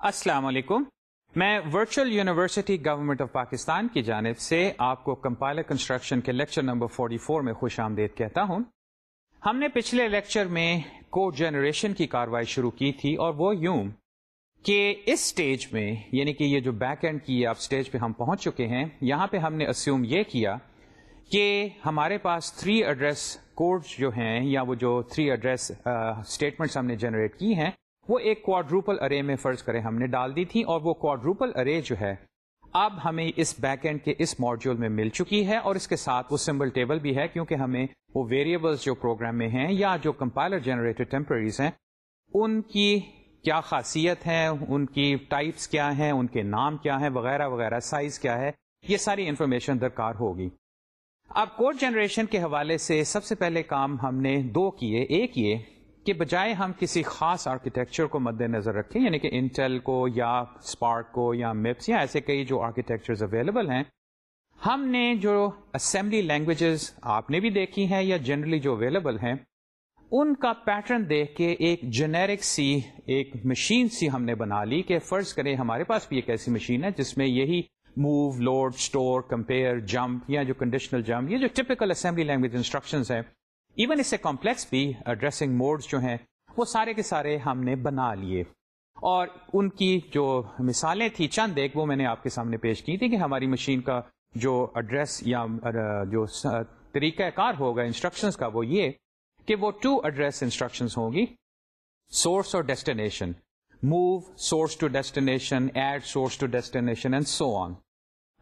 السلام علیکم۔ میں virtual university government of Pakistan کی جانب سے آپ کو کمپائلر کنسٹرکشن کے لیکچر نمبر 44 میں خوش آمدید کہتا ہوں۔ ہم نے پچھلے لیکچر میں کوڈ جنریشن کی کاروائی شروع کی تھی اور وہ یوں کہ اس سٹیج میں یعنی کہ یہ جو بیک اینڈ کی آپ سٹیج پہ ہم پہنچ چکے ہیں، یہاں پہ ہم نے اسیوم یہ کیا کہ ہمارے پاس تھری ایڈریس کوڈ جو ہیں یا وہ جو تھری ایڈریس اسٹیٹمنٹس ہم نے جنریٹ کی ہیں وہ ایک کوڈروپل ارے میں فرض کرے ہم نے ڈال دی تھی اور وہ کوڈروپل ارے جو ہے، اب ہمیں اس بیک اینڈ کے اس ماڈیول میں مل چکی ہے اور اس کے ساتھ وہ سمبل ٹیبل بھی ہے کیونکہ ہمیں وہ ویریبلس جو پروگرام میں ہیں یا جو کمپائلر جنریٹڈ ٹیمپرریز ہیں، ان کی کیا خاصیت ہے ان کی ٹائپس کیا ہیں، ان کے نام کیا ہیں، وغیرہ وغیرہ سائز کیا ہے، یہ ساری انفارمیشن درکار ہوگی۔ اب کوڈ جنریشن کے حوالے سے سب سے پہلے کام ہم نے دو کیے، ایک یہ کہ بجائے ہم کسی خاص آرکیٹیکچر کو مد نظر رکھیں یعنی کہ انٹل کو یا اسپارک کو یا مپس یا ایسے کئی جو آرکیٹیکچر اویلیبل ہیں، ہم نے جو اسمبلی لینگویجز آپ نے بھی دیکھی ہیں یا جنرلی جو اویلیبل ہیں، ان کا پیٹرن دیکھ کے ایک جنیرک سی، ایک مشین سی ہم نے بنا لی کہ فرض کریں ہمارے پاس بھی ایک ایسی مشین ہے جس میں یہی move load store compare jump یا جو کنڈیشنل جمپ یہ جو ٹپکل اسمبلی لینگویج انسٹرکشنز ہیں ایون اس سے کمپلیکس بھی uh, ڈریسنگ موڈ جو ہیں، وہ سارے کے سارے ہم نے بنا لیے۔ اور ان کی جو مثالیں تھیں چند ایک، وہ میں نے آپ کے سامنے پیش کی تھی کہ ہماری مشین کا جو ایڈریس یا uh, جو uh, طریقہ کار ہوگا انسٹرکشنز کا، وہ یہ کہ وہ ٹو ایڈریس انسٹرکشنز ہوں گی۔ سورس اور destination move source to destination add source to destination and so on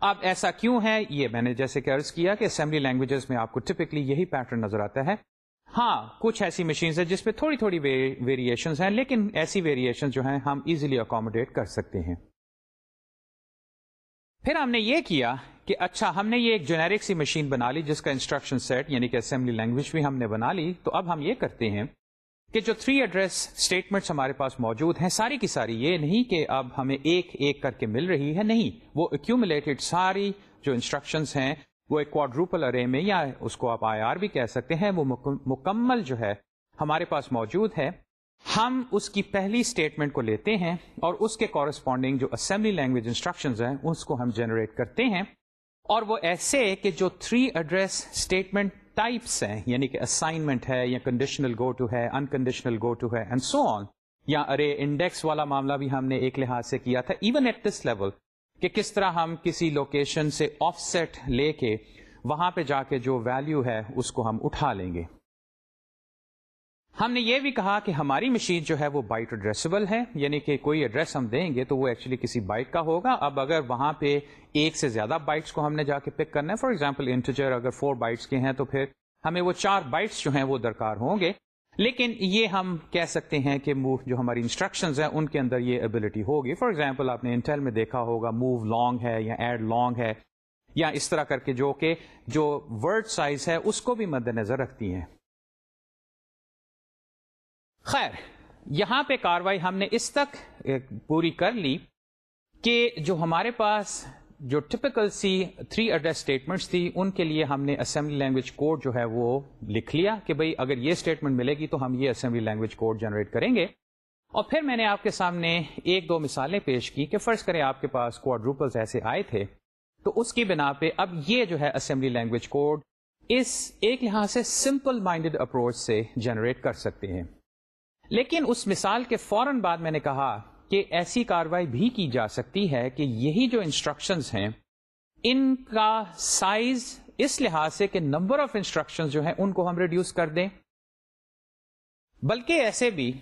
اب ایسا کیوں ہے؟ یہ میں نے جیسے کہ عرض کیا کہ اسمبلی لینگویجز میں آپ کو ٹپکلی یہی پیٹرن نظر آتا ہے۔ ہاں کچھ ایسی مشینز ہیں جس پہ تھوڑی تھوڑی ویریشنز ہیں، لیکن ایسی ویریشن جو ہیں ہم ایزیلی اکوموڈیٹ کر سکتے ہیں۔ پھر ہم نے یہ کیا کہ اچھا ہم نے یہ ایک جنیرک سی مشین بنا لی جس کا انسٹرکشن سیٹ یعنی کہ اسمبلی لینگویج بھی ہم نے بنا لی، تو اب ہم یہ کرتے ہیں۔ کہ جو تھری ایڈریس اسٹیٹمنٹس ہمارے پاس موجود ہیں، ساری کی ساری، یہ نہیں کہ اب ہمیں ایک ایک کر کے مل رہی ہے، نہیں، وہ ایکومولیٹڈ ساری جو انسٹرکشنس ہیں، وہ ایک کوڈروپل ارے میں، یا اس کو آپ آئی آر بھی کہہ سکتے ہیں، وہ مکمل جو ہے ہمارے پاس موجود ہے۔ ہم اس کی پہلی اسٹیٹمنٹ کو لیتے ہیں اور اس کے کورسپونڈنگ جو اسمبلی لینگویج انسٹرکشنز ہیں، اس کو ہم جنریٹ کرتے ہیں۔ اور وہ ایسے کہ جو تھری ایڈریس اسٹیٹمنٹ ٹائپس ہیں یعنی کہ اسائنمنٹ ہے یا کنڈیشنل گو ٹو ہے انکنڈیشنل گو ٹو ہے اینڈ سو آن یا ارے انڈیکس والا معاملہ بھی ہم نے ایک لحاظ سے کیا تھا ایون ایٹ دس لیول کہ کس طرح ہم کسی لوکیشن سے آف سیٹ لے کے وہاں پہ جا کے جو ویلو ہے اس کو ہم اٹھا لیں گے. ہم نے یہ بھی کہا کہ ہماری مشین جو ہے وہ بائٹ ایڈریسبل ہے یعنی کہ کوئی ایڈریس ہم دیں گے تو وہ ایکچولی کسی بائٹ کا ہوگا۔ اب اگر وہاں پہ ایک سے زیادہ بائٹس کو ہم نے جا کے پک کرنا ہے فار ایگزامپل انٹیجر اگر فور بائٹس کے ہیں تو پھر ہمیں وہ چار بائٹس جو ہیں وہ درکار ہوں گے۔ لیکن یہ ہم کہہ سکتے ہیں کہ موو جو ہماری انسٹرکشنز ہیں، ان کے اندر یہ ابلٹی ہوگی۔ فار ایگزامپل آپ نے انٹیل میں دیکھا ہوگا موو لانگ ہے یا ایڈ لانگ ہے، یا اس طرح کر کے جو کہ جو ورڈ سائز ہے اس کو بھی مد نظر رکھتی ہیں۔ خیر، یہاں پہ کاروائی ہم نے اس تک پوری کر لی کہ جو ہمارے پاس جو typical C three address statements تھی، ان کے لیے ہم نے اسمبلی لینگویج کوڈ جو ہے وہ لکھ لیا کہ بھئی اگر یہ اسٹیٹمنٹ ملے گی تو ہم یہ اسمبلی لینگویج کوڈ جنریٹ کریں گے۔ اور پھر میں نے آپ کے سامنے ایک دو مثالیں پیش کی کہ فرض کریں آپ کے پاس کوڈروپلس ایسے آئے تھے، تو اس کی بنا پہ اب یہ جو ہے اسمبلی لینگویج کوڈ اس ایک لحاظ سے سمپل مائنڈیڈ اپروچ سے جنریٹ کر سکتے ہیں۔ لیکن اس مثال کے فوراً بعد میں نے کہا کہ ایسی کاروائی بھی کی جا سکتی ہے کہ یہی جو انسٹرکشنز ہیں، ان کا سائز اس لحاظ سے کہ نمبر آف انسٹرکشن جو ہیں ان کو ہم ریڈیوس کر دیں۔ بلکہ ایسے بھی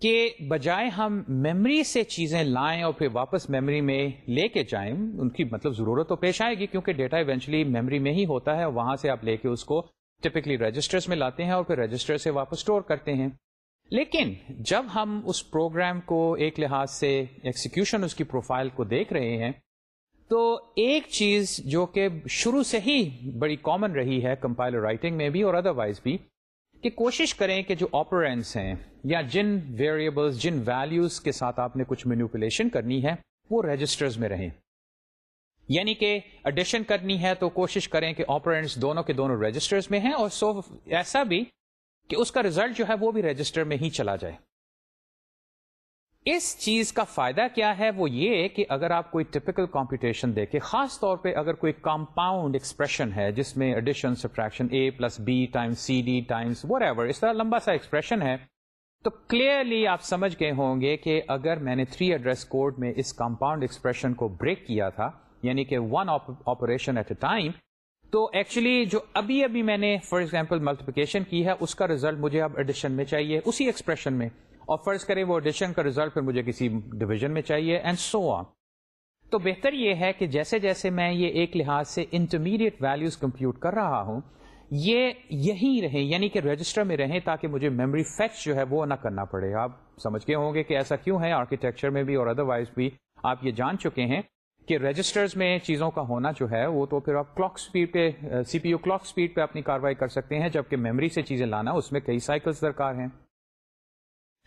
کہ بجائے ہم میمری سے چیزیں لائیں اور پھر واپس میمری میں لے کے جائیں، ان کی مطلب ضرورت تو پیش آئے گی کیونکہ ڈیٹا ایونچولی میمری میں ہی ہوتا ہے، وہاں سے آپ لے کے اس کو ٹپکلی رجسٹرز میں لاتے ہیں اور پھر رجسٹر سے واپس اسٹور کرتے ہیں۔ لیکن جب ہم اس پروگرام کو ایک لحاظ سے ایکسیکیوشن اس کی پروفائل کو دیکھ رہے ہیں، تو ایک چیز جو کہ شروع سے ہی بڑی کامن رہی ہے کمپائلر رائٹنگ میں بھی اور ادروائز بھی، کہ کوشش کریں کہ جو آپرینس ہیں یا جن ویریبلس جن ویلیوز کے ساتھ آپ نے کچھ مینوپولیشن کرنی ہے، وہ رجسٹرز میں رہیں۔ یعنی کہ ایڈیشن کرنی ہے تو کوشش کریں کہ آپرینٹس دونوں کے دونوں رجسٹرز میں ہیں اور سو ایسا بھی کہ اس کا ریزلٹ جو ہے وہ بھی رجسٹر میں ہی چلا جائے۔ اس چیز کا فائدہ کیا ہے؟ وہ یہ کہ اگر آپ کوئی ٹپکل کمپیوٹیشن دیکھیں، خاص طور پہ اگر کوئی کمپاؤنڈ ایکسپریشن ہے، جس میں addition subtraction A plus B times C D times whatever اس طرح لمبا سا ایکسپریشن ہے، تو کلیئرلی آپ سمجھ گئے ہوں گے کہ اگر میں نے تھری ایڈریس کوڈ میں اس کمپاؤنڈ ایکسپریشن کو بریک کیا تھا یعنی کہ one operation at a time تو ایکچولی جو ابھی ابھی میں نے فار ایگزامپل ملٹیپلیکیشن کی ہے، اس کا ریزلٹ مجھے اب ایڈیشن میں چاہیے، اسی ایکسپریشن میں۔ اور فرض کریں وہ ایڈیشن کا ریزلٹ پھر مجھے کسی ڈویژن میں چاہیے اینڈ سو آن تو بہتر یہ ہے کہ جیسے جیسے میں یہ ایک لحاظ سے انٹرمیڈیٹ ویلوز کمپیوٹ کر رہا ہوں، یہ یہی رہے یعنی کہ رجسٹر میں رہیں تاکہ مجھے میموری فیچ جو ہے وہ نہ کرنا پڑے۔ آپ سمجھ کے ہوں گے کہ ایسا کیوں ہے آرکیٹیکچر میں بھی اور ادر وائز بھی آپ یہ جان چکے ہیں۔ کہ رجسٹرز میں چیزوں کا ہونا جو ہے وہ تو پھر آپ کلاک اسپیڈ پہ C P U clock speed پہ اپنی کاروائی کر سکتے ہیں، جبکہ میموری سے چیزیں لانا اس میں کئی سائیکلز درکار ہیں۔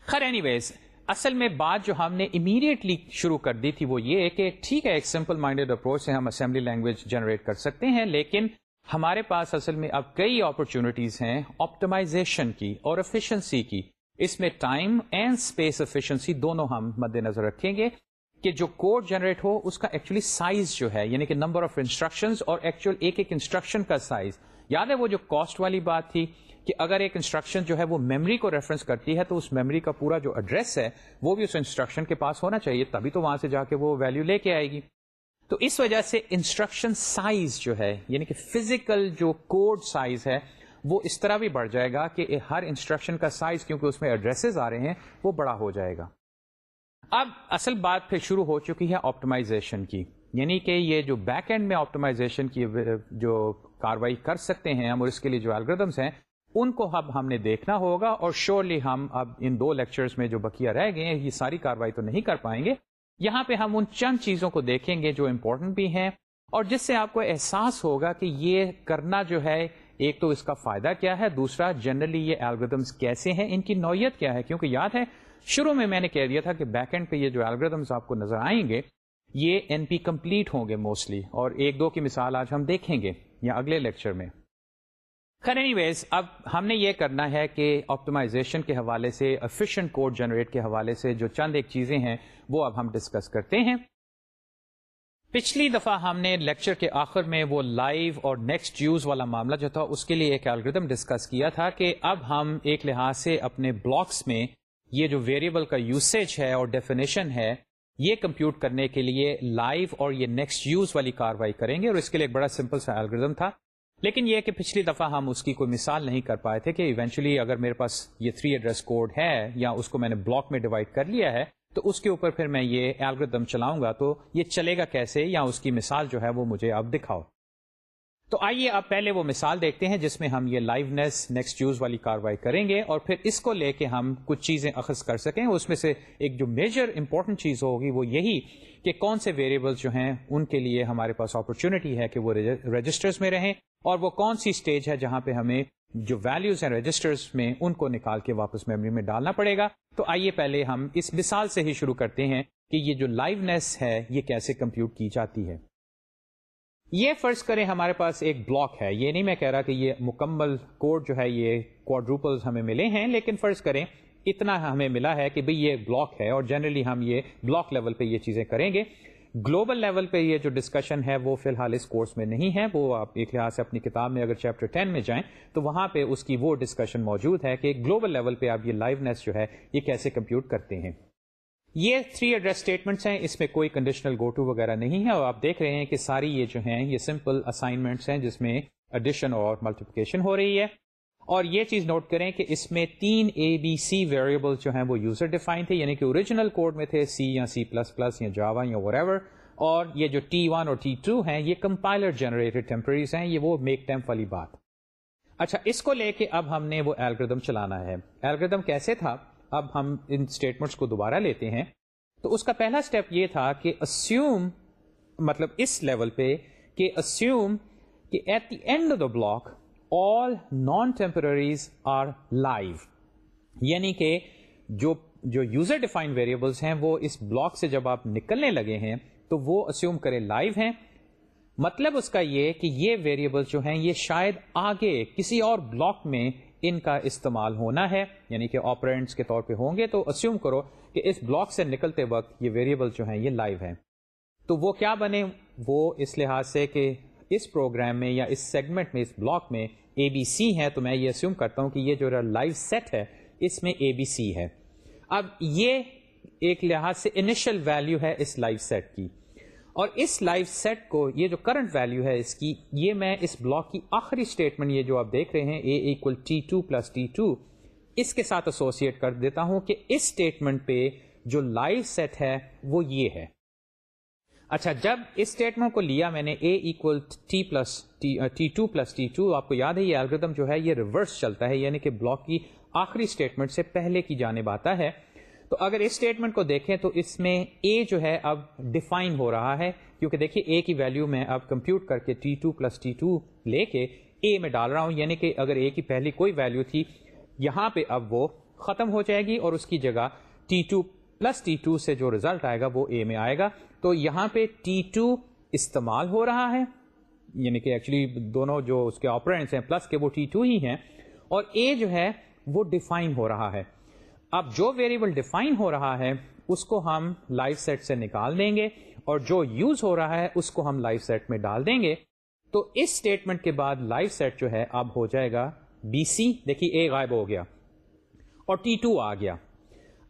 خیر اینی ویز اصل میں بات جو ہم نے امیڈیٹلی شروع کر دی تھی وہ یہ کہ ٹھیک ہے، ایک سمپل مائنڈیڈ اپروچ سے ہم اسمبلی لینگویج جنریٹ کر سکتے ہیں، لیکن ہمارے پاس اصل میں اب کئی اپرچونٹیز ہیں آپٹمائزیشن کی اور افیشنسی کی۔ اس میں ٹائم اینڈ اسپیس افیشنسی دونوں ہم مد نظر رکھیں گے۔ کہ جو کوڈ جنریٹ ہو، اس کا ایکچولی سائز جو ہے یعنی کہ نمبر آف انسٹرکشن اور ایکچوئل ایک ایک انسٹرکشن کا سائز یاد ہے وہ جو کاسٹ والی بات تھی کہ اگر ایک انسٹرکشن جو ہے وہ میموری کو ریفرنس کرتی ہے، تو اس میموری کا پورا جو ایڈریس ہے، وہ بھی اس انسٹرکشن کے پاس ہونا چاہیے، تبھی تو وہاں سے جا کے وہ ویلو لے کے آئے گی. تو اس وجہ سے انسٹرکشن سائز جو ہے یعنی کہ فزیکل جو کوڈ سائز ہے، وہ اس طرح بھی بڑھ جائے گا کہ ہر انسٹرکشن کا سائز کیونکہ اس میں ایڈریسز آ رہے ہیں، وہ بڑا ہو جائے گا. اب اصل بات پھر شروع ہو چکی ہے آپٹمائزیشن کی۔ یعنی کہ یہ جو بیک اینڈ میں آپٹمائزیشن کی جو کاروائی کر سکتے ہیں ہم اور اس کے لیے جو الگریدمس ہیں، ان کو اب ہم نے دیکھنا ہوگا اور شیورلی ہم اب ان دو لیکچرز میں جو بکیا رہ گئے ہیں، یہ ساری کاروائی تو نہیں کر پائیں گے۔ یہاں پہ ہم ان چند چیزوں کو دیکھیں گے جو امپورٹنٹ بھی ہیں اور جس سے آپ کو احساس ہوگا کہ یہ کرنا جو ہے، ایک تو اس کا فائدہ کیا ہے، دوسرا جنرلی یہ الگریدمس کیسے ہیں، ان کی نوعیت کیا ہے۔ کیونکہ یاد ہے شروع میں میں نے کہہ دیا تھا کہ بیک اینڈ پہ یہ جو الگریدمس آپ کو نظر آئیں گے، یہ این پی کمپلیٹ ہوں گے موسٹلی اور ایک دو کی مثال آج ہم دیکھیں گے یا اگلے لیکچر میں۔ خیر اینی ویز اب ہم نے یہ کرنا ہے کہ آپٹمائزیشن کے حوالے سے افیشینٹ کوڈ جنریٹ کے حوالے سے جو چند ایک چیزیں ہیں، وہ اب ہم ڈسکس کرتے ہیں۔ پچھلی دفعہ ہم نے لیکچر کے آخر میں وہ لائیو اور نیکسٹ یوز والا معاملہ جو تھا، اس کے لیے ایک الگریدم ڈسکس کیا تھا کہ اب ہم ایک لحاظ سے اپنے بلاکس میں یہ جو ویریبل کا یوسیج ہے اور ڈیفینیشن ہے، یہ کمپیوٹ کرنے کے لیے لائیو اور یہ نیکسٹ یوز والی کاروائی کریں گے اور اس کے لیے ایک بڑا سمپل سا الگریدم تھا۔ لیکن یہ کہ پچھلی دفعہ ہم اس کی کوئی مثال نہیں کر پائے تھے کہ ایونچولی اگر میرے پاس یہ تھری ایڈریس کوڈ ہے یا اس کو میں نے بلاک میں ڈیوائڈ کر لیا ہے، تو اس کے اوپر پھر میں یہ الگریدم چلاؤں گا، تو یہ چلے گا کیسے؟ یا اس کی مثال جو ہے وہ مجھے آپ دکھاؤ۔ تو آئیے آپ پہلے وہ مثال دیکھتے ہیں جس میں ہم یہ لائیونیس نیکسٹ یوز والی کاروائی کریں گے اور پھر اس کو لے کے ہم کچھ چیزیں اخذ کر سکیں۔ اس میں سے ایک جو میجر امپورٹنٹ چیز ہوگی وہ یہی کہ کون سے ویریبلس جو ہیں ان کے لیے ہمارے پاس اپرچونٹی ہے کہ وہ رجسٹرز میں رہیں اور وہ کون سی اسٹیج ہے جہاں پہ ہمیں جو ویلوز ہیں رجسٹرز میں ان کو نکال کے واپس میموری میں ڈالنا پڑے گا۔ تو آئیے پہلے ہم اس مثال سے ہی شروع کرتے ہیں کہ یہ جو لائیونیس ہے یہ کیسے کمپیوٹ کی جاتی ہے۔ یہ فرض کریں ہمارے پاس ایک بلاک ہے۔ یہ نہیں میں کہہ رہا کہ یہ مکمل کوڈ جو ہے یہ کوڈروپل ہمیں ملے ہیں، لیکن فرض کریں اتنا ہمیں ملا ہے کہ بھئی یہ بلاک ہے اور جنرلی ہم یہ بلاک لیول پہ یہ چیزیں کریں گے۔ گلوبل لیول پہ یہ جو ڈسکشن ہے وہ فی الحال اس کورس میں نہیں ہے۔ وہ آپ ایک لحاظ سے اپنی کتاب میں اگر چیپٹر 10 میں جائیں تو وہاں پہ اس کی وہ ڈسکشن موجود ہے کہ گلوبل لیول پہ آپ یہ لائیونیس جو ہے یہ کیسے کمپیوٹ کرتے ہیں۔ یہ تھری ایڈریس اسٹیٹمنٹس ہیں، اس میں کوئی کنڈیشنل گو ٹو وغیرہ نہیں ہے اور آپ دیکھ رہے ہیں کہ ساری یہ جو ہیں، یہ سمپل اسائنمنٹس ہیں جس میں ایڈیشن اور ملٹیپلیکیشن ہو رہی ہے۔ اور یہ چیز نوٹ کریں کہ اس میں تین اے بی سی ویریبل جو ہیں وہ یوزر ڈیفائن تھے یعنی کہ اوریجنل کوڈ میں تھے سی یا سی پلس پلس یا جاوا یا وور اور یہ جو ٹی ون اور ٹی ٹو ہیں، یہ کمپائلر جنریٹڈ ٹیمپریز ہیں، یہ وہ میک ٹیمپ والی بات۔ اچھا اس کو لے کے اب ہم نے وہ ایلگردم چلانا ہے۔ ایلگردم کیسے تھا؟ اب ہم ان اسٹیٹمنٹس کو دوبارہ لیتے ہیں۔ تو اس کا پہلا اسٹیپ یہ تھا کہ اسیوم مطلب اس لیول پہ کہ اسیوم کہ at the end of the block all non temporaries are live یعنی کہ جو جو یوزر ڈیفائن ویریبلس ہیں، وہ اس بلاک سے جب آپ نکلنے لگے ہیں، تو وہ اسیوم کرے لائیو ہیں۔ مطلب اس کا یہ کہ یہ ویریبل جو ہیں، یہ شاید آگے کسی اور بلاک میں ان کا استعمال ہونا ہے یعنی کہ آپرینٹس کے طور پہ ہوں گے، تو اسیوم کرو کہ اس بلاک سے نکلتے وقت یہ ویریبل جو ہیں، یہ لائیو ہیں۔ تو وہ کیا بنے؟ وہ اس لحاظ سے کہ اس پروگرام میں یا اس سیگمنٹ میں، اس بلاک میں اے بی سی ہے تو میں یہ اسیوم کرتا ہوں کہ یہ جو لائیو سیٹ ہے، اس میں اے بی سی ہے۔ اب یہ ایک لحاظ سے انیشل ویلو ہے اس لائیو سیٹ کی۔ اور اس لائیو سیٹ کو یہ جو کرنٹ ویلو ہے اس کی یہ میں اس بلاک کی آخری اسٹیٹمنٹ یہ جو آپ دیکھ رہے ہیں A equal T two plus T two اس کے ساتھ ایسوسیٹ کر دیتا ہوں کہ اس اسٹیٹمنٹ پہ جو لائیو سیٹ ہے وہ یہ ہے۔ اچھا جب اس اسٹیٹمنٹ کو لیا میں نے A equal T plus T two plus T two آپ کو یاد ہے یہ الگریدم جو ہے یہ ریورس چلتا ہے یعنی کہ بلاک کی آخری اسٹیٹمنٹ سے پہلے کی جانب آتا ہے۔ تو اگر اس اسٹیٹمنٹ کو دیکھیں تو اس میں اے جو ہے اب ڈیفائن ہو رہا ہے، کیونکہ دیکھیے اے کی ویلو میں اب کمپیوٹ کر کے T two plus T two لے کے اے میں ڈال رہا ہوں یعنی کہ اگر اے کی پہلی کوئی ویلو تھی، یہاں پہ اب وہ ختم ہو جائے گی اور اس کی جگہ T two plus T two سے جو ریزلٹ آئے گا وہ اے میں آئے گا۔ تو یہاں پہ ٹی ٹو استعمال ہو رہا ہے یعنی کہ ایکچولی دونوں جو اس کے آپرینٹس ہیں پلس کے وہ ٹی ٹو ہی ہیں، اور اے جو ہے وہ ڈیفائن ہو رہا ہے۔ اب جو ویریبل ڈیفائن ہو رہا ہے، اس کو ہم لائف سیٹ سے نکال دیں گے اور جو یوز ہو رہا ہے، اس کو ہم لائف سیٹ میں ڈال دیں گے۔ تو اس اسٹیٹمنٹ کے بعد لائف سیٹ جو ہے، اب ہو جائے گا بی سی دیکھیے اے غائب ہو گیا اور ٹی ٹو آ گیا۔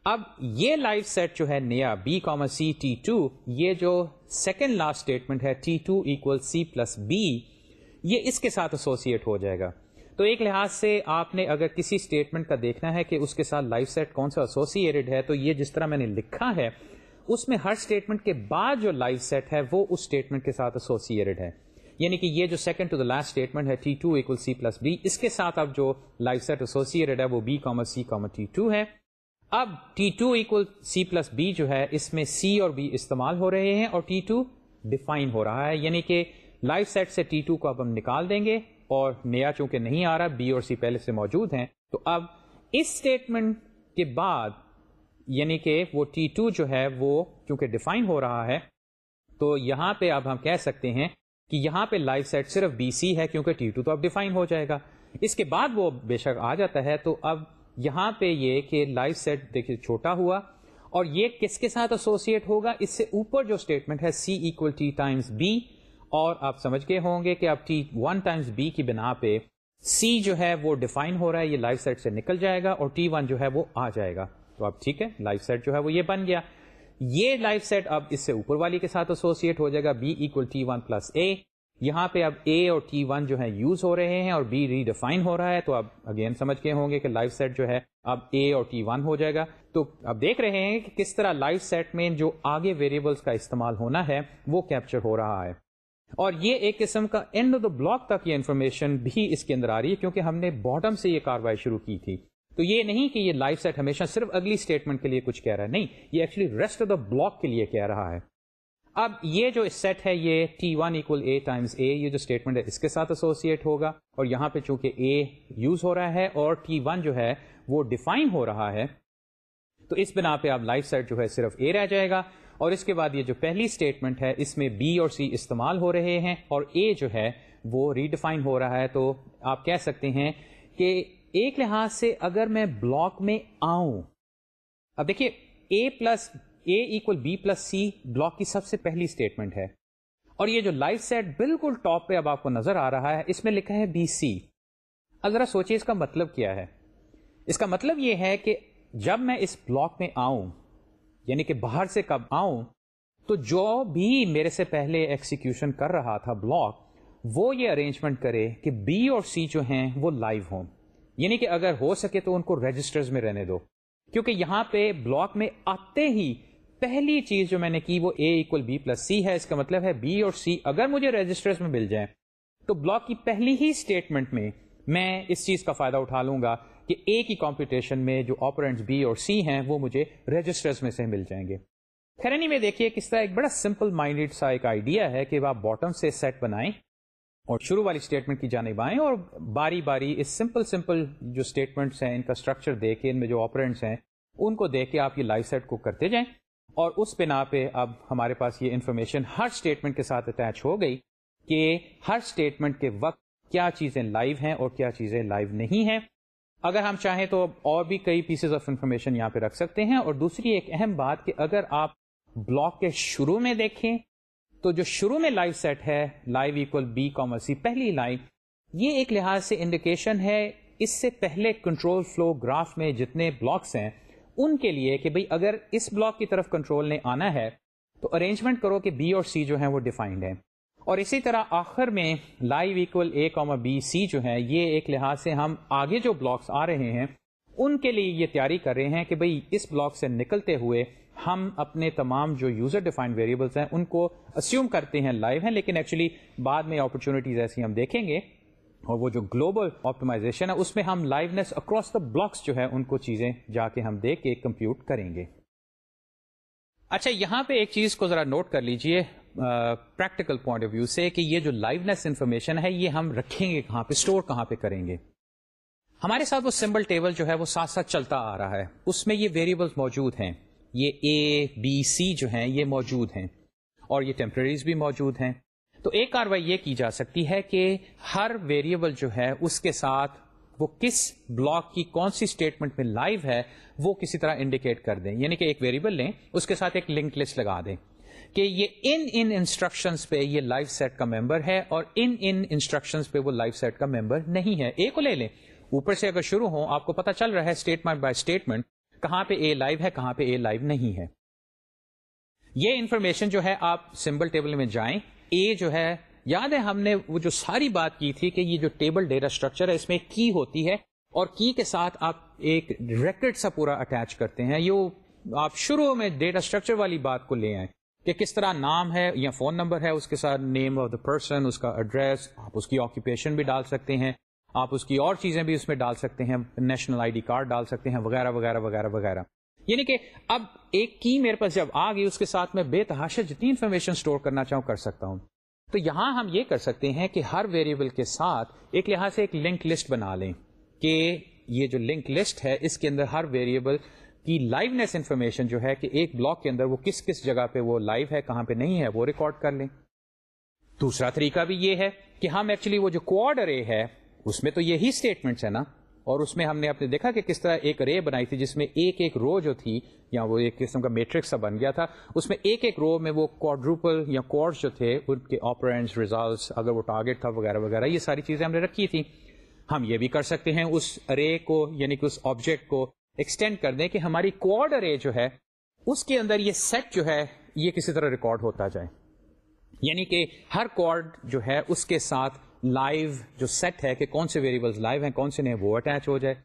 اب یہ لائف سیٹ جو ہے، نیا B comma C T two یہ جو سیکنڈ لاسٹ اسٹیٹمنٹ ہے T two equal C plus B یہ اس کے ساتھ ایسوسیٹ ہو جائے گا۔ تو ایک لحاظ سے آپ نے اگر کسی اسٹیٹمنٹ کا دیکھنا ہے کہ اس کے ساتھ لائف سیٹ کون سا ایسوسیٹڈ ہے، تو یہ جس طرح میں نے لکھا ہے، اس میں ہر اسٹیٹمنٹ کے بعد جو لائف سیٹ ہے، وہ اس اسٹیٹمنٹ کے ساتھ ایسوسیٹڈ ہے۔ یعنی کہ یہ جو second to the last statement ہے T two equal C plus B اس کے ساتھ اب جو لائف سیٹ ایسوسیٹڈ ہے، وہ B comma C comma T two ہے۔ اب T two equal C plus B جو ہے، اس میں سی اور بی استعمال ہو رہے ہیں اور ٹی ٹو ڈیفائن ہو رہا ہے۔ یعنی کہ لائف سیٹ سے ٹی ٹو کو اب ہم نکال دیں گے۔ اور نیا چونکہ نہیں آ رہا، بی اور سی پہلے سے موجود ہیں، تو اب اس اسٹیٹمنٹ کے بعد یعنی کہ وہ ٹی ٹو جو ہے، وہ چونکہ ڈیفائن ہو رہا ہے، تو یہاں پہ اب ہم کہہ سکتے ہیں کہ یہاں پہ لائف سیٹ صرف بی سی ہے، کیونکہ ٹی ٹو تو اب ڈیفائن ہو جائے گا۔ اس کے بعد وہ بے شک آ جاتا ہے، تو اب یہاں پہ یہ کہ لائف سیٹ دیکھیے، چھوٹا ہوا، اور یہ کس کے ساتھ ایسوسیٹ ہوگا؟ اس سے اوپر جو اسٹیٹمنٹ ہے C equal T times B اور آپ سمجھ گئے ہوں گے کہ اب ٹی ون ٹائمس بی کی بنا پہ سی جو ہے وہ ڈیفائن ہو رہا ہے، یہ لائف سیٹ سے نکل جائے گا اور ٹی ون جو ہے وہ آ جائے گا۔ تو اب ٹھیک ہے، لائف سیٹ جو ہے وہ یہ بن گیا۔ یہ لائف سیٹ اب اس سے اوپر والی کے ساتھ ایسوسیٹ ہو جائے گا، B equal T one plus A یہاں پہ اب اے اور ٹی ون جو ہے یوز ہو رہے ہیں اور بی ری ڈیفائن ہو رہا ہے۔ تو اب اگین سمجھ کے ہوں گے کہ لائف سیٹ جو ہے اب اے اور ٹی ون ہو جائے گا۔ تو اب دیکھ رہے ہیں کہ کس طرح لائف سیٹ میں جو آگے ویریبلس کا استعمال ہونا ہے وہ کیپچر ہو رہا ہے۔ اور یہ ایک قسم کا اینڈ آف دا بلاک تک یہ انفارمیشن بھی اس کے اندر آ رہی ہے، کیونکہ ہم نے باٹم سے یہ کاروائی شروع کی تھی۔ تو یہ نہیں کہ یہ لائف سیٹ ہمیشہ صرف اگلی اسٹیٹمنٹ کے لیے کچھ کہہ رہا ہے، نہیں، یہ actually rest of the block کے لیے کہہ رہا ہے۔ اب یہ جو سیٹ ہے، یہ T one equal A times A یہ جو اسٹیٹمنٹ ہے، اس کے ساتھ ایسوسیٹ ہوگا۔ اور یہاں پہ چونکہ اے یوز ہو رہا ہے اور ٹی ون جو ہے، وہ ڈیفائن ہو رہا ہے، تو اس بنا پہ اب لائف سیٹ جو ہے صرف اے رہ جائے گا۔ اور اس کے بعد یہ جو پہلی اسٹیٹمنٹ ہے، اس میں بی اور سی استعمال ہو رہے ہیں اور اے جو ہے، وہ ریڈیفائن ہو رہا ہے۔ تو آپ کہہ سکتے ہیں کہ ایک لحاظ سے اگر میں بلاک میں آؤں، اب دیکھیے A plus A equal B plus C block کی سب سے پہلی اسٹیٹمنٹ ہے۔ اور یہ جو لائف سیٹ بالکل ٹاپ پہ اب آپ کو نظر آ رہا ہے، اس میں لکھا ہے بی سی اب ذرا سوچیے اس کا مطلب کیا ہے۔ اس کا مطلب یہ ہے کہ جب میں اس بلاک میں آؤں یعنی کہ باہر سے کب آؤں، تو جو بھی میرے سے پہلے ایکسیکیوشن کر رہا تھا بلاک وہ یہ ارینجمنٹ کرے کہ بی اور سی جو ہیں وہ لائیو ہوں۔ یعنی کہ اگر ہو سکے تو ان کو رجسٹرز میں رہنے دو۔ کیونکہ یہاں پہ بلاک میں آتے ہی پہلی چیز جو میں نے کی وہ A equal B plus C ہے۔ اس کا مطلب ہے بی اور سی اگر مجھے رجسٹرز میں مل جائیں، تو بلاک کی پہلی ہی اسٹیٹمنٹ میں میں اس چیز کا فائدہ اٹھا لوں گا۔ کہ اے کی کمپٹیشن میں جو آپرینٹ بی اور سی ہیں، وہ مجھے رجسٹرز میں سے مل جائیں گے۔ خیرنی میں دیکھیے کس طرح ایک بڑا سمپل مائنڈیڈ سا ایک آئیڈیا ہے کہ آپ باٹم سے سیٹ بنائیں اور شروع والی اسٹیٹمنٹ کی جانب آئیں اور باری باری اس سمپل سمپل جو اسٹیٹمنٹس ہیں، ان کا اسٹرکچر دے کے، ان میں جو آپرینٹس ہیں، ان کو دیکھ کے آپ یہ لائف سیٹ کو کرتے جائیں۔ اور اس بنا پہ اب ہمارے پاس یہ انفارمیشن ہر اسٹیٹمنٹ کے ساتھ اٹیچ ہو گئی کہ ہر اسٹیٹمنٹ کے وقت کیا چیزیں لائیو ہیں اور کیا چیزیں لائیو نہیں ہیں۔ اگر ہم چاہیں تو اور بھی کئی پیسز آف انفارمیشن یہاں پہ رکھ سکتے ہیں۔ اور دوسری ایک اہم بات کہ اگر آپ بلاک کے شروع میں دیکھیں تو جو شروع میں لائیو سیٹ ہے live equal B comma C پہلی لائن یہ ایک لحاظ سے انڈیکیشن ہے اس سے پہلے کنٹرول فلو گراف میں جتنے بلاکس ہیں، ان کے لیے کہ بھئی اگر اس بلاک کی طرف کنٹرول نے آنا ہے تو ارینجمنٹ کرو کہ بی اور سی جو ہیں وہ ڈیفائنڈ ہیں۔ اور اسی طرح آخر میں live equal A comma B C جو ہے، یہ ایک لحاظ سے ہم آگے جو بلاکس آ رہے ہیں، ان کے لیے یہ تیاری کر رہے ہیں کہ بھئی اس بلاک سے نکلتے ہوئے ہم اپنے تمام جو یوزر ڈیفائنڈ ویریبلس ہیں، ان کو اسیوم کرتے ہیں لائیو ہیں، لیکن ایکچولی بعد میں اپرچونیٹیز ایسی ہم دیکھیں گے اور وہ جو گلوبل آپٹمائزیشن ہے، اس میں ہم لائیونیس اکراس دا بلاکس جو ہے، ان کو چیزیں جا کے ہم دیکھ کے کمپیوٹ کریں گے۔ اچھا یہاں پہ ایک چیز کو ذرا نوٹ کر لیجیے۔ پریکٹیکل پوائنٹ آف ویو سے کہ یہ جو لائونیس انفارمیشن ہے، یہ ہم رکھیں گے کہاں پہ اسٹور کہاں پہ کریں گے۔ ہمارے ساتھ وہ سمبل ٹیبل جو ہے، وہ ساتھ ساتھ چلتا آ رہا ہے۔ اس میں یہ ویریبلس موجود ہیں۔ یہ اے بی سی جو ہیں، یہ موجود ہیں۔ اور یہ ٹیمپرریز بھی موجود ہیں۔ تو ایک کاروائی یہ کی جا سکتی ہے کہ ہر ویریبل جو ہے، اس کے ساتھ وہ کس بلاک کی کون سی اسٹیٹمنٹ میں لائیو ہے، وہ کسی طرح انڈیکیٹ کر دیں۔ یعنی کہ ایک ویریبل لیں، اس کے ساتھ ایک لنک لسٹ لگا دیں۔ کہ یہ ان ان انسٹرکشنس پہ یہ لائف سیٹ کا ممبر ہے اور ان ان انسٹرکشنس پہ وہ لائف سیٹ کا ممبر نہیں ہے۔ اے کو لے لیں۔ اوپر سے اگر شروع ہو آپ کو پتا چل رہا ہے اسٹیٹمنٹ بائی اسٹیٹمنٹ کہاں پہ اے لائیو ہے، کہاں پہ اے لائیو نہیں ہے۔ یہ انفارمیشن جو ہے، آپ سمبل ٹیبل میں جائیں۔ اے جو ہے، یاد ہے ہم نے وہ جو ساری بات کی تھی کہ یہ جو ٹیبل ڈیٹا اسٹرکچر ہے، اس میں کی ہوتی ہے اور کی کے ساتھ آپ ایک ریکڈ سا پورا اٹیچ کرتے ہیں۔ یہ آپ شروع میں ڈیٹا اسٹرکچر والی بات کو لے آئیں۔ کہ کس طرح نام ہے یا فون نمبر ہے، اس کے ساتھ نیم آف دا پرسن اس کا ایڈریس آپ اس کی آکوپیشن بھی ڈال سکتے ہیں، آپ اس کی اور چیزیں بھی اس میں ڈال سکتے ہیں نیشنل آئی ڈی کارڈ ڈال سکتے ہیں، وغیرہ وغیرہ وغیرہ وغیرہ۔ یعنی کہ اب ایک کی میرے پاس جب آ گئی، اس کے ساتھ میں بے تحاشا جتنی انفارمیشن اسٹور کرنا چاہوں کر سکتا ہوں۔ تو یہاں ہم یہ کر سکتے ہیں کہ ہر ویریبل کے ساتھ ایک لحاظ سے ایک لنک لسٹ بنا لیں کہ یہ جو لنک لسٹ ہے، اس کے اندر ہر ویریبل کی لائونیس انفارمیشن جو ہے کہ ایک بلاک کے اندر وہ کس کس جگہ پہ وہ لائیو ہے، کہاں پہ نہیں ہے، وہ ریکارڈ کر لیں۔ دوسرا طریقہ بھی یہ ہے کہ ہم ایکچولی وہ جو کوڈ ارے ہے، اس میں تو یہی اسٹیٹمنٹس ہے نا۔ اور اس میں ہم نے اپنے دیکھا کہ کس طرح ایک رے بنائی تھی، جس میں ایک ایک رو جو تھی، یا وہ ایک قسم کا میٹرک سا بن گیا تھا۔ اس میں ایک ایک رو میں وہ کوڈروپل یا کوڈ جو تھے، ان کے آپرینٹس ریزلٹس اگر وہ ٹارگیٹ تھا وغیرہ وغیرہ، یہ ساری چیزیں ہم نے رکھی تھی ہم یہ بھی کر سکتے ہیں، اس رے کو یعنی کہ اس آبجیکٹ کو ایکسٹینڈ کر دیں کہ ہماری کوڈ رے جو ہے، اس کے اندر یہ سیٹ جو ہے، یہ کسی طرح ریکارڈ ہوتا جائے۔ یعنی کہ ہر کوڈ جو ہے، اس کے ساتھ لائیو جو سیٹ ہے کہ کون سے ویریبل لائیو ہیں، کون سے نہیں، وہ اٹیچ ہو جائے۔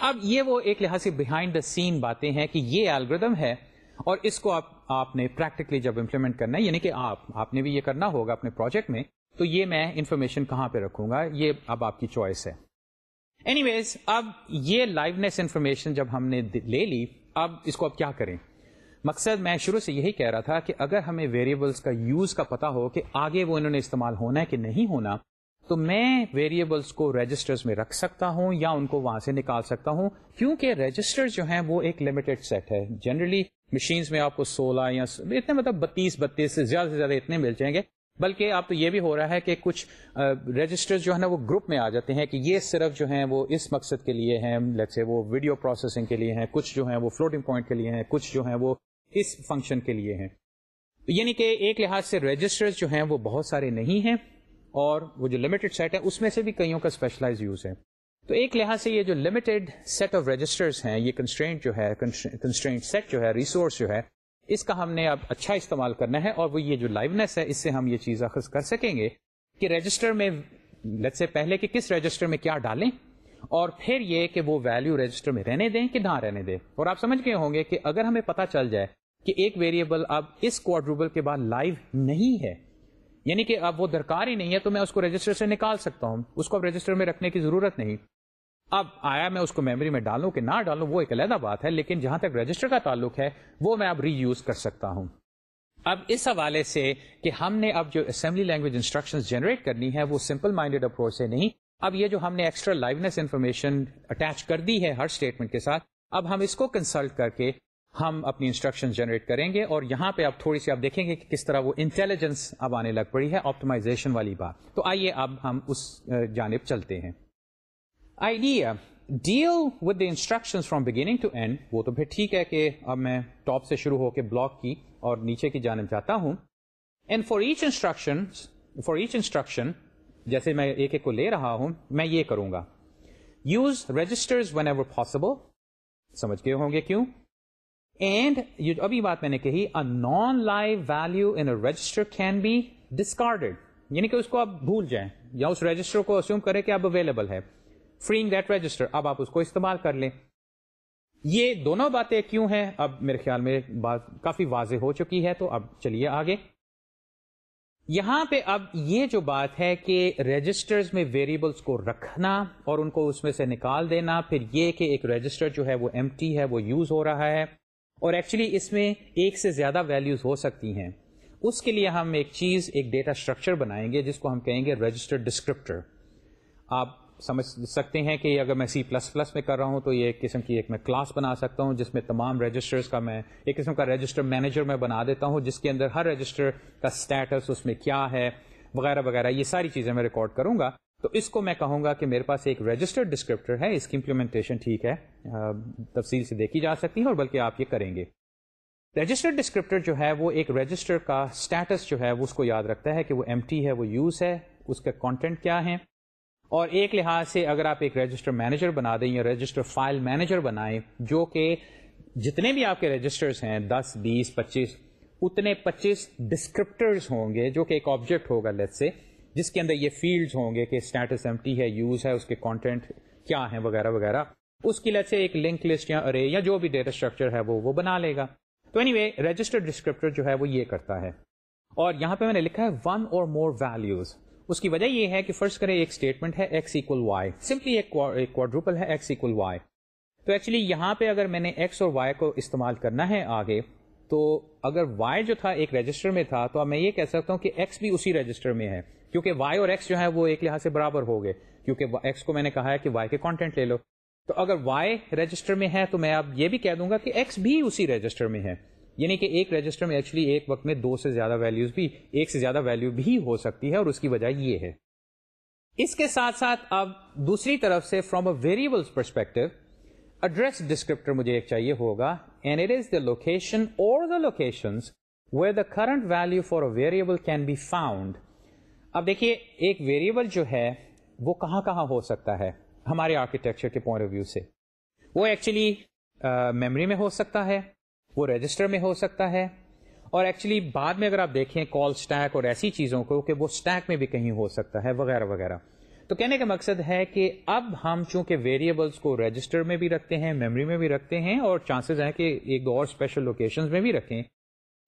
اب یہ وہ ایک لحاظ سے بہائنڈ دا سین باتیں ہیں کہ یہ الگریدم ہے اور اس کو آپ آپ نے پریکٹیکلی جب امپلیمنٹ کرنا ہے یعنی کہ آپ آپ نے بھی یہ کرنا ہوگا اپنے پروجیکٹ میں، تو یہ میں انفارمیشن کہاں پہ رکھوں گا؟ یہ اب آپ کی چوائس ہے۔ اینی ویز اب یہ لائونیس انفارمیشن جب ہم نے لے لی، اب اس کو اب کیا کریں؟ مقصد میں شروع سے یہی کہہ رہا تھا کہ اگر ہمیں ویریبلس کا یوز کا پتا ہو کہ آگے وہ انہوں نے استعمال ہونا ہے کہ نہیں ہونا، تو میں ویریبلس کو رجسٹرز میں رکھ سکتا ہوں یا ان کو وہاں سے نکال سکتا ہوں، کیونکہ رجسٹر جو ہیں وہ ایک لمیٹڈ سیٹ ہے۔ جنرلی مشینز میں آپ کو سولہ یا اتنے مطلب بتیس بتیس سے زیادہ سے زیادہ اتنے مل جائیں گے۔ بلکہ آپ تو یہ بھی ہو رہا ہے کہ کچھ رجسٹر جو ہے نا، وہ گروپ میں آ جاتے ہیں کہ یہ صرف جو ہیں وہ اس مقصد کے لیے ہیں لیٹ سے وہ ویڈیو پروسیسنگ کے لیے ہیں، کچھ جو ہیں وہ فلوٹنگ پوائنٹ کے لیے ہیں، کچھ جو ہیں وہ اس فنکشن کے لیے ہیں۔ یعنی کہ ایک لحاظ سے رجسٹر جو ہیں وہ بہت سارے نہیں ہیں اور وہ جو لمیٹڈ سیٹ ہے اس میں سے بھی کئیوں کا اسپیشلائز یوز ہے۔ تو ایک لحاظ سے یہ جو لمیٹڈ سیٹ آف رجسٹرز ہیں، یہ کنسٹرینٹ جو ہے کنسٹرینٹ سیٹ جو ہے ریسورس جو ہے اس کا ہم نے اب اچھا استعمال کرنا ہے اور وہ یہ جو لائونیس ہے، اس سے ہم یہ چیز اخذ کر سکیں گے کہ رجسٹر میں لت سے پہلے کہ کس رجسٹر میں کیا ڈالیں اور پھر یہ کہ وہ ویلو رجسٹر میں رہنے دیں کہ نہ رہنے دیں۔ اور آپ سمجھ گئے ہوں گے کہ اگر ہمیں پتا چل جائے کہ ایک ویریبل اب اس کوڈروبل کے بعد لائیو نہیں ہے یعنی کہ اب وہ درکار ہی نہیں ہے، تو میں اس کو رجسٹر سے نکال سکتا ہوں۔ اس کو اب رجسٹر میں رکھنے کی ضرورت نہیں۔ اب آیا میں اس کو میموری میں ڈالوں کہ نہ ڈالوں وہ ایک علیحدہ بات ہے، لیکن جہاں تک رجسٹر کا تعلق ہے، وہ میں اب ری یوز کر سکتا ہوں۔ اب اس حوالے سے کہ ہم نے اب جو اسمبلی لینگویج انسٹرکشن جنریٹ کرنی ہے، وہ سمپل مائنڈیڈ اپروچ سے نہیں۔ اب یہ جو ہم نے ایکسٹرا لائونیس انفارمیشن اٹیچ کر دی ہے ہر اسٹیٹمنٹ کے ساتھ، اب ہم اس کو کنسلٹ کر کے ہم اپنی انسٹرکشن جنریٹ کریں گے اور یہاں پہ اب تھوڑی سی آپ دیکھیں گے کہ کس طرح وہ انٹیلیجنس اب آنے لگ پڑی ہے آپٹمائزیشن والی بات۔ تو آئیے اب ہم اس جانب چلتے ہیں۔ Idea deal with the instruction from beginning to end وہ تو پھر ٹھیک ہے کہ اب میں ٹاپ سے شروع ہو کے بلاک کی اور نیچے کی جانب جاتا ہوں. And for each instruction for each instruction جیسے میں ایک ایک کو لے رہا ہوں، میں یہ کروں گا. Use registers whenever possible سمجھ گئے ہوں گے کیوں؟ اینڈ ابھی بات میں نے کہی non live value in register can be discarded یعنی کہ اس کو آپ بھول جائیں یا اس رجسٹر کو اسیوم کریں کہ اب اویلیبل ہے. فریگ دیٹ رجسٹر اب آپ اس کو استعمال کر لیں۔ یہ دونوں باتیں کیوں ہیں؟ اب میرے خیال میں بات کافی واضح ہو چکی ہے، تو اب چلیے آگے۔ یہاں پہ اب یہ جو بات ہے کہ رجسٹرز میں ویریبلس کو رکھنا اور ان کو اس میں سے نکال دینا، پھر یہ کہ ایک رجسٹر جو ہے وہ ایم ہے، وہ یوز ہو رہا ہے۔ اور ایکچولی اس میں ایک سے زیادہ ویلیوز ہو سکتی ہیں۔ اس کے لیے ہم ایک چیز، ایک ڈیٹا اسٹرکچر بنائیں گے، جس کو ہم کہیں گے رجسٹر ڈسکرپٹر آپ سمجھ سکتے ہیں کہ اگر میں سی پلس پلس میں کر رہا ہوں تو یہ ایک قسم کی ایک میں کلاس بنا سکتا ہوں، جس میں تمام رجسٹرز کا میں ایک قسم کا رجسٹر مینیجر میں بنا دیتا ہوں، جس کے اندر ہر رجسٹر کا اسٹیٹس اس میں کیا ہے، وغیرہ وغیرہ، یہ ساری چیزیں میں ریکارڈ کروں گا۔ تو اس کو میں کہوں گا کہ میرے پاس ایک رجسٹر ڈسکرپٹر ہے، اس کی امپلیمنٹیشن ٹھیک ہے تفصیل سے دیکھی جا سکتی ہے اور بلکہ آپ یہ کریں گے۔ رجسٹر ڈسکرپٹر جو ہے، وہ ایک رجسٹر کا اسٹیٹس جو ہے، وہ اس کو یاد رکھتا ہے کہ وہ ایم ہے، وہ یوز ہے، اس کا کانٹینٹ کیا ہے۔ اور ایک لحاظ سے اگر آپ ایک رجسٹر مینیجر بنا دیں یا رجسٹر فائل مینیجر بنائیں، جو کہ جتنے بھی آپ کے رجسٹرز ہیں، دس، بیس، پچیس، اتنے پچیس ڈسکرپٹرز ہوں گے، جو کہ ایک آبجیکٹ ہوگا لیٹ سے جس کے اندر یہ فیلڈز ہوں گے کہ اسٹیٹس ایم ٹی ہے یوز ہے، اس کے کانٹینٹ کیا ہے وغیرہ وغیرہ۔ اس کی لیٹ سے ایک لنک لسٹ یا ارے یا جو بھی ڈیٹا اسٹرکچر ہے، وہ وہ بنا لے گا۔ تو اینی وے رجسٹر ڈسکرپٹر جو ہے، وہ یہ کرتا ہے۔ اور یہاں پہ میں نے لکھا ہے ون اور مور ویلوز اس کی وجہ یہ ہے کہ فرسٹ کرے ایک اسٹیٹمنٹ ہے ایکس اکول وائی سمپلی ایک کوڈروپل ہے ایکس اکول وائی تو ایکچولی یہاں پہ اگر میں نے ایکس اور وائی کو استعمال کرنا ہے آگے، تو اگر وائی جو تھا ایک رجسٹر میں تھا، تو اب میں یہ کہہ سکتا ہوں کہ ایکس بھی اسی رجسٹر میں ہے. کیونکہ وائی اور ایکس جو ہے وہ ایک لحاظ سے برابر ہو گئے. کیونکہ ایکس کو میں نے کہا ہے کہ وائی کے کانٹینٹ لے لو. تو اگر وائی رجسٹر میں ہے، تو میں اب یہ بھی کہہ دوں گا کہ ایکس بھی اسی رجسٹر میں ہے. یعنی کہ ایک رجسٹر میں ایکچولی ایک وقت میں دو سے زیادہ ویلوز بھی ایک سے زیادہ ویلو بھی ہو سکتی ہے اور اس کی وجہ یہ ہے۔ اس کے ساتھ ساتھ اب دوسری طرف سے from a variable perspective address descriptor مجھے ایک چاہیے ہوگا and it is the location اور the location where the current value for a variable can be found اب دیکھیے، ایک ویریبل جو ہے، وہ کہاں کہاں ہو سکتا ہے ہمارے آرکیٹیکچر کے پوائنٹ آف ویو سے۔ وہ ایکچولی میموری میں ہو سکتا ہے۔ وہ رجسٹر میں ہو سکتا ہے۔ اور ایکچولی بعد میں اگر آپ دیکھیں کال اسٹیک اور ایسی چیزوں کو کہ وہ اسٹیک میں بھی کہیں ہو سکتا ہے وغیرہ وغیرہ۔ تو کہنے کا مقصد ہے کہ اب ہم چونکہ ویریبلس کو رجسٹر میں بھی رکھتے ہیں میموری میں بھی رکھتے ہیں اور چانسز ہیں کہ ایک دو اور اسپیشل لوکیشن میں بھی رکھیں۔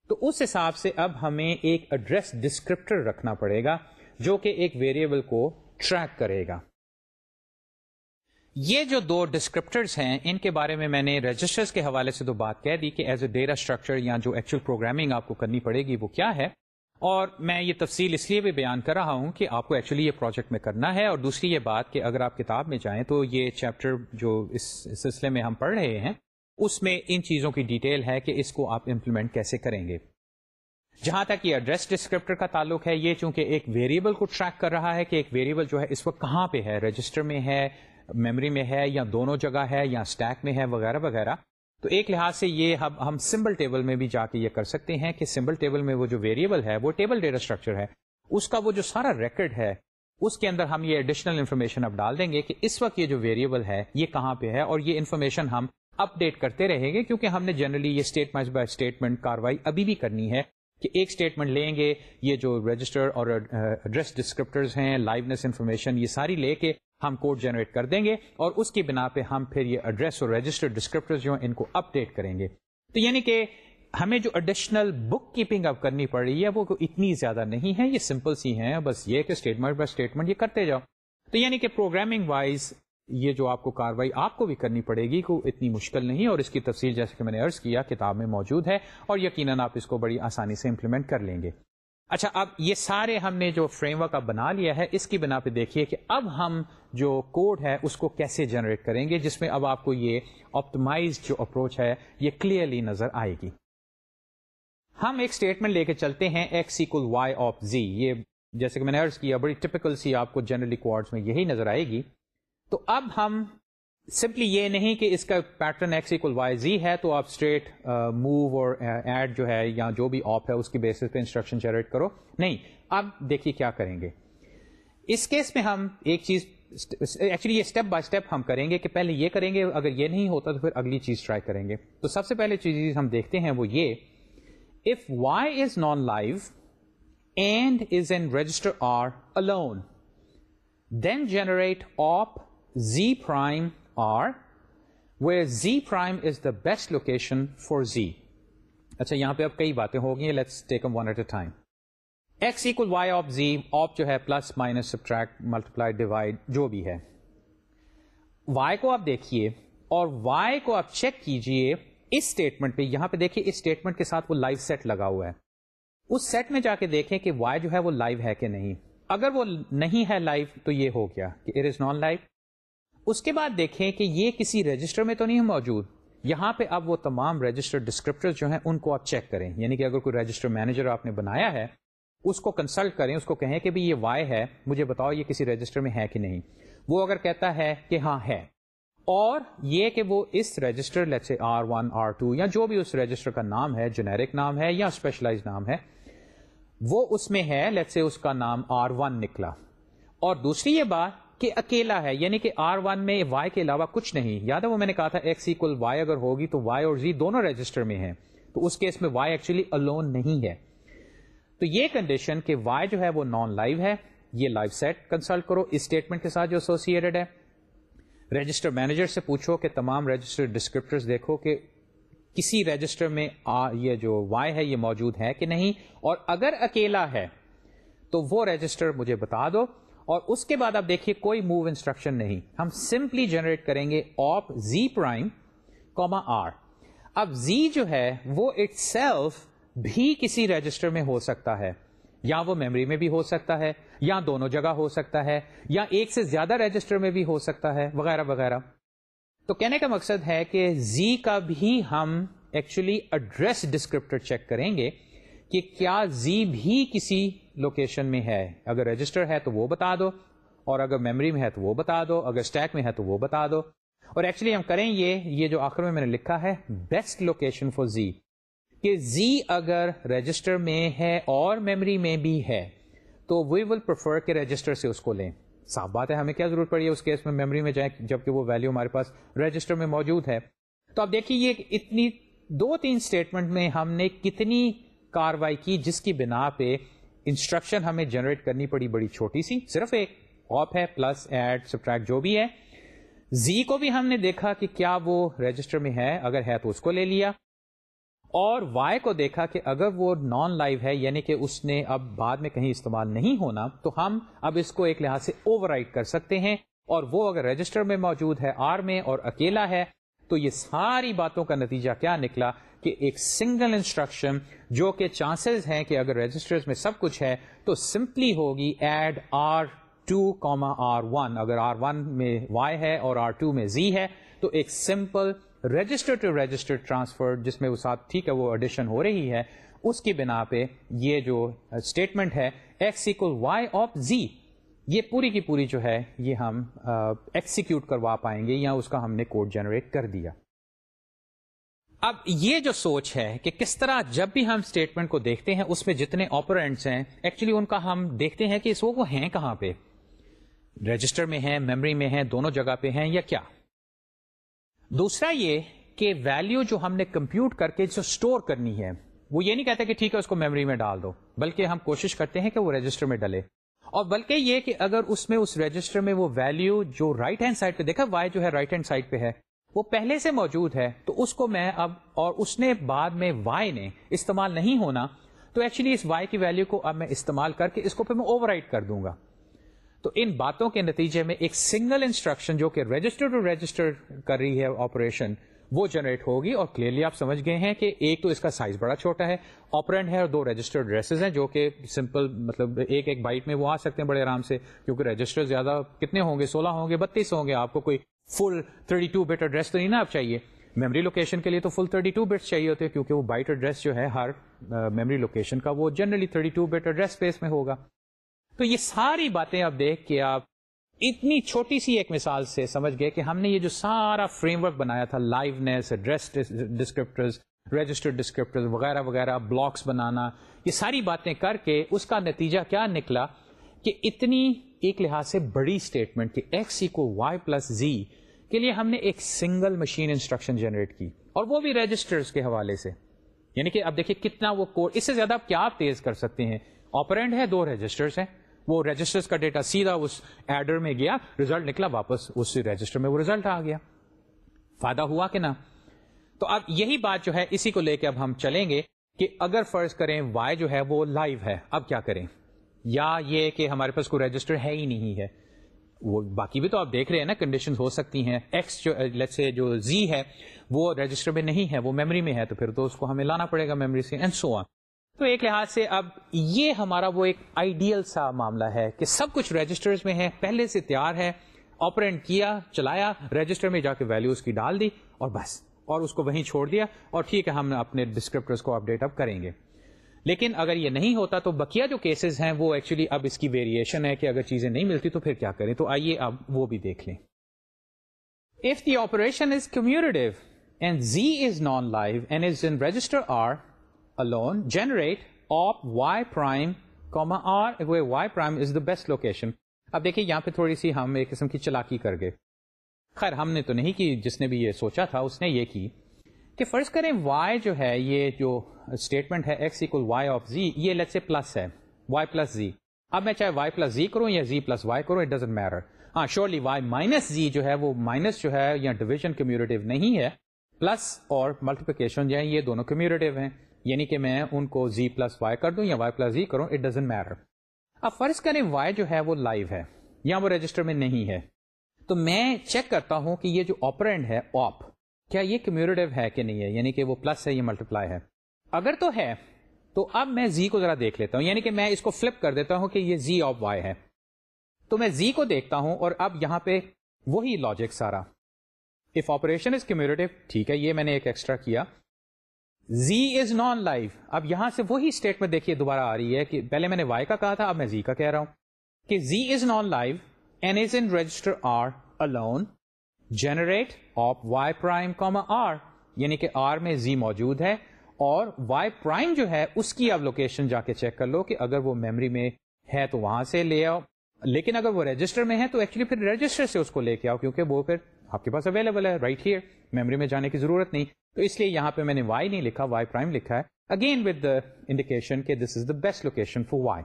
تو اس حساب سے اب ہمیں ایک ایڈریس ڈسکرپٹر رکھنا پڑے گا جو کہ ایک ویریبل کو ٹریک کرے گا۔ یہ جو دو ڈسکرپٹرز ہیں، ان کے بارے میں میں نے رجسٹرز کے حوالے سے تو بات کہہ دی کہ ایز اے ڈیٹا اسٹرکچر یا جو ایکچوئل پروگرامنگ آپ کو کرنی پڑے گی، وہ کیا ہے؟ اور میں یہ تفصیل اس لیے بھی بیان کر رہا ہوں کہ آپ کو ایکچولی یہ پروجیکٹ میں کرنا ہے، اور دوسری یہ بات کہ اگر آپ کتاب میں جائیں تو یہ چیپٹر جو اس سلسلے میں ہم پڑھ رہے ہیں، اس میں ان چیزوں کی ڈیٹیل ہے کہ اس کو آپ امپلیمنٹ کیسے کریں گے۔ جہاں تک یہ ایڈریس ڈسکرپٹر کا تعلق ہے، یہ چونکہ ایک ویریبل کو ٹریک کر رہا ہے کہ ایک ویریبل جو ہے اس وقت کہاں پہ ہے رجسٹر میں ہے میموری میں ہے یا دونوں جگہ ہے یا اسٹیک میں ہے، وغیرہ وغیرہ۔ تو ایک لحاظ سے یہ ہم سمبل ٹیبل میں بھی جا کے یہ کر سکتے ہیں کہ سمبل ٹیبل میں وہ جو ویریبل ہے، وہ ٹیبل ڈیٹا اسٹرکچر ہے۔ اس کا وہ جو سارا ریکڈ ہے، اس کے اندر ہم یہ ایڈیشنل انفارمیشن اب ڈال دیں گے کہ اس وقت یہ جو ویریبل ہے، یہ کہاں پہ ہے اور یہ انفارمیشن ہم اپ ڈیٹ کرتے رہیں گے کیونکہ ہم نے جنرلی یہ اسٹیٹمنٹ بائی اسٹیٹمنٹ کاروائی ابھی بھی کرنی ہے کہ ایک اسٹیٹمنٹ لیں گے، یہ جو رجسٹر اور ایڈریس ڈسکرپٹرز ہیں لائونیس انفارمیشن یہ ساری لے کے ہم کوڈ جنریٹ کر دیں گے اور اس کی بنا پہ ہم پھر یہ ایڈریس اور رجسٹر ڈسکرپٹر جو ہیں ان کو اپ ڈیٹ کریں گے۔ تو یعنی کہ ہمیں جو ایڈیشنل بک کیپنگ اب کرنی پڑ رہی ہے وہ اتنی زیادہ نہیں ہے، یہ سمپل سی ہیں، بس یہ کہ اسٹیٹمنٹ بائی اسٹیٹمنٹ یہ کرتے جاؤ۔ تو یعنی کہ پروگرامنگ وائز یہ جو آپ کو کاروائی آپ کو بھی کرنی پڑے گی کو اتنی مشکل نہیں اور اس کی تفصیل جیسے کہ میں نے عرض کیا، کتاب میں موجود ہے اور یقیناً آپ اس کو بڑی آسانی سے امپلیمنٹ کر لیں گے۔ اچھا اب یہ سارے ہم نے جو فریم ورک اب بنا لیا ہے، اس کی بنا پہ دیکھیے کہ اب ہم جو کوڈ ہے، اس کو کیسے جنریٹ کریں گے، جس میں اب آپ کو یہ آپٹمائز جو اپروچ ہے، یہ کلیئرلی نظر آئے گی۔ ہم ایک اسٹیٹمنٹ لے کے چلتے ہیں X equal Y of Z یہ جیسے کہ میں نے ارض کیا، بڑی ٹپکل سی آپ کو جنرلی کوڈس میں یہی نظر آئے گی۔ تو اب ہم سمپلی یہ نہیں کہ اس کا pattern X equal Y Z ہے تو آپ اسٹریٹ موو uh, اور uh, ایڈ جو ہے یا جو بھی آپ ہے اس کی بیسس پہ انسٹرکشن جنریٹ کرو۔ نہیں، اب دیکھیے کیا کریں گے۔ اس کیس میں ہم ایک چیز ایکچولی یہ اسٹیپ بائی اسٹیپ ہم کریں گے کہ پہلے یہ کریں گے، اگر یہ نہیں ہوتا تو پھر اگلی چیز ٹرائی کریں گے۔ تو سب سے پہلے چیز ہم دیکھتے ہیں وہ یہ if Y is non life and is in register R alone then generate آپ Z prime R where Z prime is the best location for Z اچھا یہاں پہ اب کئی باتیں ہو گئی let's take one at a time X equal Y of Z of جو ہے plus minus subtract multiply divide جو بھی ہے. وائی کو آپ دیکھیے اور وائی کو آپ چیک کیجیے اس اسٹیٹمنٹ پہ. یہاں پہ دیکھیے، اس اسٹیٹمنٹ کے ساتھ وہ لائیو سیٹ لگا ہوا ہے. اس سیٹ میں جا کے دیکھیں کہ وائی جو ہے، وہ لائیو ہے کہ نہیں. اگر وہ نہیں ہے لائیو تو یہ ہو گیا کہ اٹ از نان لائیو اس کے بعد دیکھیں کہ یہ کسی رجسٹر میں تو نہیں موجود۔ یہاں پہ اب وہ تمام رجسٹر ڈسکرپٹر جو ہیں، ان کو آپ چیک کریں۔ یعنی کہ اگر کوئی رجسٹر مینیجر آپ نے بنایا ہے، اس کو کنسلٹ کریں، اس کو کہیں کہ بھی یہ وائی ہے، مجھے بتاؤ یہ کسی رجسٹر میں ہے کہ نہیں۔ وہ اگر کہتا ہے کہ ہاں ہے۔ اور یہ کہ وہ اس register let R one R two یا جو بھی اس رجسٹر کا نام ہے جنیرک نام ہے یا اسپیشلائز نام ہے، وہ اس میں ہے لیٹ سے اس کا نام آر ون نکلا۔ اور دوسری یہ بات کہ اکیلا ہے یعنی کہ آر ون میں وائی کے علاوہ کچھ نہیں۔ یاد ہے وہ میں نے کہا تھا ایکس ایکل وائی اگر ہوگی تو وائی اور زی دونوں رجسٹر میں ہیں۔ تو اس کیس میں وائی ایکچولی الون نہیں ہے۔ تو یہ کنڈیشن کہ وائی جو ہے وہ نان لائیو ہے یہ لائیو سیٹ کنسلٹ کرو۔ اس اسٹیٹمنٹ کے ساتھ جو ایسوسیڈ ہے رجسٹر مینیجر سے پوچھو کہ تمام رجسٹر ڈسکرپٹر دیکھو کہ کسی رجسٹر میں آ, یہ جو وائی ہے یہ موجود ہے کہ نہیں؟ اور اگر اکیلا ہے تو وہ رجسٹر مجھے بتا دو۔ اور اس کے بعد آپ دیکھیے کوئی موو انسٹرکشن نہیں۔ ہم سمپلی جنریٹ کریں گے آپ زی پرائم کوما آر اب زی جو ہے، وہ اٹ سیلف بھی کسی رجسٹر میں ہو سکتا ہے۔ یا وہ میموری میں بھی ہو سکتا ہے، یا دونوں جگہ ہو سکتا ہے، یا ایک سے زیادہ رجسٹر میں بھی ہو سکتا ہے، وغیرہ وغیرہ۔ تو کہنے کا مقصد ہے کہ زی کا بھی ہم ایکچولی ایڈریس ڈسکرپٹر چیک کریں گے کہ کیا زی بھی کسی لوکیشن میں ہے۔ اگر رجسٹر ہے تو وہ بتا دو۔ اور اگر میموری میں ہے تو وہ بتا دو۔ اگر اسٹیک میں ہے تو وہ بتا دو۔ اور ایکچولی ہم کریں یہ یہ جو آخر میں میں نے لکھا ہے بیسٹ لوکیشن فار زی کہ زی اگر رجسٹر میں ہے اور میموری میں بھی ہے، تو وی ول پرفر کہ رجسٹر سے اس کو لیں۔ صاف بات ہے، ہمیں کیا ضرورت پڑی ہے اس کیس میں میموری میں جائیں، جبکہ وہ ویلو ہمارے پاس رجسٹر میں موجود ہے۔ تو آپ دیکھیے، یہ اتنی دو تین اسٹیٹمنٹ میں ہم نے کتنی کاروائی کی جس کی بنا پہ انسٹرکشن ہمیں جنریٹ کرنی پڑی بڑی چھوٹی سی، صرف ایک آپ ہے پلس ایڈ، سبٹریکٹ جو بھی ہے۔ زی کو بھی ہم نے دیکھا کہ کیا وہ رجسٹر میں ہے، اگر ہے تو اس کو لے لیا۔ اور وائی کو دیکھا کہ اگر وہ نان لائیو ہے یعنی کہ اس نے اب بعد میں کہیں استعمال نہیں ہونا، تو ہم اب اس کو ایک لحاظ سے اوور کر سکتے ہیں۔ اور وہ اگر رجسٹر میں موجود ہے آر میں اور اکیلا ہے، تو یہ ساری باتوں کا نتیجہ کیا نکلا؟ کہ ایک سنگل انسٹرکشن جو کہ چانسز ہیں کہ اگر رجسٹر میں سب کچھ ہے تو سمپلی ہوگی add R two comma R one. اگر آر ون میں وائی ہے اور آر ٹو میں زی ہے تو ایک simple register to register transfer جس میں وہ ساتھ ٹھیک ہے وہ ایڈیشن ہو رہی ہے، اس کی بنا پہ یہ جو اسٹیٹمنٹ ہے X equal Y of Z, یہ پوری کی پوری جو ہے یہ ہم ایکسیکیوٹ کروا پائیں گے یا اس کا ہم نے کوڈ جنریٹ کر دیا۔ اب یہ جو سوچ ہے کہ کس طرح جب بھی ہم اسٹیٹمنٹ کو دیکھتے ہیں، اس میں جتنے آپرینٹس ہیں ایکچولی ان کا ہم دیکھتے ہیں کہ اس وہ ہیں کہاں پہ؟ رجسٹر میں ہیں میموری میں ہیں، دونوں جگہ پہ ہیں یا کیا؟ دوسرا یہ کہ ویلو جو ہم نے کمپیوٹ کر کے جو اسٹور کرنی ہے، وہ یہ نہیں کہتے کہ ٹھیک ہے، اس کو میموری میں ڈال دو، بلکہ ہم کوشش کرتے ہیں کہ وہ رجسٹر میں ڈلے۔ اور بلکہ یہ کہ اگر اس میں، اس رجسٹر میں وہ ویلو جو رائٹ ہینڈ سائڈ پہ دیکھا وائی جو ہے رائٹ ہینڈ سائڈ پہ ہے وہ پہلے سے موجود ہے، تو اس کو میں اب اور اس نے بعد میں وائی نے استعمال نہیں ہونا، تو ایکچولی اس وائی کی ویلو کو اب میں استعمال کر کے اس کو پھر میں اوور کر دوں گا۔ تو ان باتوں کے نتیجے میں ایک سنگل انسٹرکشن جو کہ رجسٹر ٹو رجسٹر کر رہی ہے آپریشن وہ جنریٹ ہوگی اور کلیئرلی آپ سمجھ گئے ہیں کہ ایک تو اس کا سائز بڑا چھوٹا ہے آپرینٹ ہے اور دو رجسٹرڈ ڈریسز ہیں جو کہ سمپل مطلب ایک ایک بائٹ میں وہ آ سکتے ہیں بڑے آرام سے، کیونکہ رجسٹر زیادہ کتنے ہوں گے؟ سولہ ہوں گے، بتیس ہوں گے، آپ کو کوئی فل تھرٹی ٹو ایڈریس تو نہیں نا آپ چاہیے۔ میموری لوکیشن کے لیے تو فل تھرٹی ٹو بیٹس چاہیے ہوتے ہیں کیونکہ وہ بائٹ ایڈریس جو ہے ہر میموری لوکیشن کا وہ generally thirty two bit address space میں ہوگا۔ تو یہ ساری باتیں آپ دیکھ کے آپ اتنی چھوٹی سی ایک مثال سے سمجھ گئے کہ ہم نے یہ جو سارا فریم ورک بنایا تھا liveness address descriptors register descriptor وغیرہ وغیرہ بلاکس بنانا، یہ ساری باتیں کر کے اس کا نتیجہ کیا نکلا کہ اتنی ایک لحاظ سے بڑی اسٹیٹمنٹ کہ ایکس کو وائی پلس زی کے لیے ہم نے ایک سنگل مشین انسٹرکشن جنریٹ کی اور وہ بھی رجسٹرز کے حوالے سے۔ یعنی کہ اب دیکھیے کتنا وہ کوڈ اس سے زیادہ آپ کیا تیز کر سکتے ہیں؟ آپرینٹ ہے، دو رجسٹرز ہیں۔ وہ رجسٹر کا ڈیٹا سیدھا اس ایڈر میں گیا ریزلٹ نکلا، واپس اس رجسٹر میں وہ ریزلٹ آ گیا۔ فائدہ ہوا کہ نہ؟ تو اب یہی بات جو ہے، اسی کو لے کے اب ہم چلیں گے کہ اگر فرض کریں وائی جو ہے، وہ لائیو ہے۔ اب کیا کریں؟ یا یہ کہ ہمارے پاس کوئی رجسٹر ہے ہی نہیں ہے۔ وہ باقی بھی تو آپ دیکھ رہے ہیں نا کنڈیشن ہو سکتی ہیں۔ ایکس جو لیٹ سے جو زی ہے، وہ رجسٹر میں نہیں ہے، وہ میموری میں ہے، تو پھر تو اس کو ہمیں لانا پڑے گا میموری سے اینڈ سو آن تو ایک لحاظ سے اب یہ ہمارا وہ ایک آئیڈیل سا معاملہ ہے کہ سب کچھ رجسٹر میں ہے، پہلے سے تیار ہے آپرینٹ کیا، چلایا رجسٹر میں جا کے ویلوز کی ڈال دی اور بس۔ اور اس کو وہیں چھوڑ دیا اور ٹھیک ہے، ہم اپنے ڈسکرپٹر کو اپڈیٹ اب کریں گے۔ لیکن اگر یہ نہیں ہوتا تو بکیا جو کیسز ہیں وہ ایکچولی اب اس کی ویریشن ہے کہ اگر چیزیں نہیں ملتی تو پھر کیا کریں؟ تو آئیے اب وہ بھی دیکھ لیں۔ If the operation is commutative and z is non live and is in register R alone generate op y prime comma r where y prime is the best location. اب دیکھیے یہاں پہ تھوڑی سی ہم ایک قسم کی چلاکی کر گئے۔ خیر، ہم نے تو نہیں کی، جس نے بھی یہ سوچا تھا اس نے یہ کی۔ کہ فرض کریں y جو ہے، یہ جو اسٹیٹمنٹ ہے x equal y of z یہ لیٹ سے پلس ہے، y پلس z اب میں چاہے y پلس زی کروں یا z پلس وائی کروں اٹ ڈزنٹ میٹر ہاں شیورلی وائی مائنس زی جو ہے، وہ مائنس جو ہے یا ڈویژن کمیونٹیو نہیں ہے۔ پلس اور ملٹیپلیکیشن جو ہے، یہ دونوں کمیونٹیو ہیں۔ یعنی کہ میں ان کو زی پلس وائی کر دوں یا وائی پلس زی کروں اٹ ڈزنٹ میٹر اب فرض کریں وائی جو ہے، وہ لائیو ہے یا وہ رجسٹر میں نہیں ہے۔ تو میں چیک کرتا ہوں کہ یہ جو آپرینٹ ہے آپ کیا یہ کمیونٹیو ہے کہ نہیں ہے؟ یعنی کہ وہ پلس ہے یا ملٹیپلائی ہے؟ اگر تو ہے، تو اب میں زی کو ذرا دیکھ لیتا ہوں۔ یعنی کہ میں اس کو فلپ کر دیتا ہوں کہ یہ زی آف وائی ہے۔ تو میں زی کو دیکھتا ہوں اور اب یہاں پہ وہی لاجک سارا۔ اف آپریشن از کمیونٹیو ٹھیک ہے، یہ میں نے ایک ایکسٹرا کیا۔ زی از نان لائف اب یہاں سے وہی اسٹیٹمنٹ دیکھیے دوبارہ آ رہی ہے کہ پہلے میں نے وائی کا کہا تھا، اب میں زی کا کہہ رہا ہوں۔ کہ z is non live and is in register R alone generate op y prime comma R یعنی کہ آر میں زی موجود ہے، اور وائی پرائم جو ہے اس کی اب لوکیشن جا کے چیک کر لو کہ اگر وہ میموری میں ہے تو وہاں سے لے آؤ۔ لیکن اگر وہ رجسٹر میں ہے تو ایکچولی پھر رجسٹر سے اس کو لے کے آؤ، کیونکہ وہ پھر آپ کے پاس اویلیبل ہے رائٹ ہیئر میموری میں جانے کی ضرورت نہیں۔ تو اس لیے یہاں پہ میں نے وائی نہیں لکھا وائی پرائم لکھا ہے۔ اگین ود انڈیکیشن کہ this is the best location for y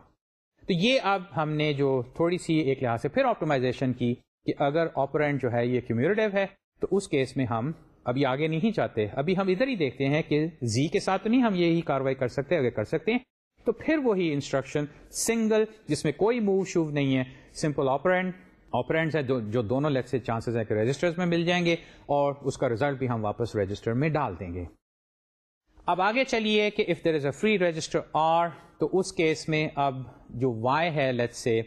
تو یہ اب ہم نے جو تھوڑی سی ایک لحاظ سے پھر آپٹومائزیشن کی کہ اگر آپرینٹ جو ہے یہ کیوموریٹو ہے، تو اس کیس میں ہم ابھی آگے نہیں چاہتے ابھی ہم ادھر ہی دیکھتے ہیں کہ زی کے ساتھ نہیں ہم یہی کاروائی کر سکتے، اگر کر سکتے ہیں، تو پھر وہی انسٹرکشن سنگل جس میں کوئی موو شوو نہیں ہے. سمپل آپرینٹ آپرینٹس ہیں جو دونوں لیٹ سے چانسز ہیں کہ رجسٹر میں مل جائیں گے اور اس کا ریزلٹ بھی ہم واپس رجسٹر میں ڈال دیں گے. اب آگے چلیے کہ if there is a free register R تو اس کیس میں اب جو وائی ہے لیٹ سے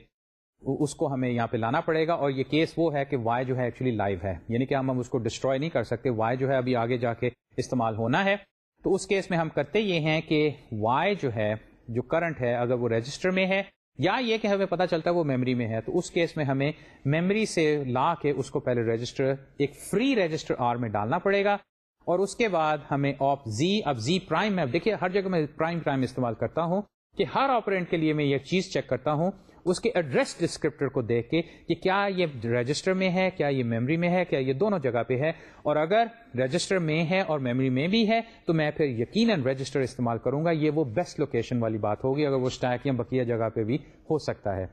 اس کو ہمیں یہاں پہ لانا پڑے گا اور یہ کیس وہ ہے کہ وائی جو ہے ایکچولی لائیو ہے۔ یعنی کہ ہم اس کو ڈسٹروائے نہیں کر سکتے وائی جو ہے ابھی آگے جا کے استعمال ہونا ہے۔ تو اس کیس میں ہم کرتے یہ ہیں کہ وائی جو ہے، جو کرنٹ ہے، اگر وہ رجسٹر میں ہے یا یہ کہ ہمیں پتا چلتا ہے وہ میموری میں ہے، تو اس کیس میں ہمیں میموری سے لا کے اس کو پہلے رجسٹر ایک فری رجسٹر آر میں ڈالنا پڑے گا۔ اور اس کے بعد ہمیں آپ زی اب زی پرائم میں دیکھیے ہر جگہ میں پرائم پرائم استعمال کرتا ہوں کہ ہر آپرینٹ کے لیے میں یہ چیز چیک کرتا ہوں۔ اس کے ایڈریس ڈسکرپٹر کو دیکھ کے کہ کیا یہ رجسٹر میں ہے، کیا یہ میموری میں ہے، کیا یہ دونوں جگہ پہ ہے۔ اور اگر رجسٹر میں ہے اور میموری میں بھی ہے، تو میں پھر یقیناً رجسٹر استعمال کروں گا۔ یہ وہ بیسٹ لوکیشن والی بات ہوگی اگر وہ اسٹیک یا بقیہ جگہ پہ بھی ہو سکتا ہے۔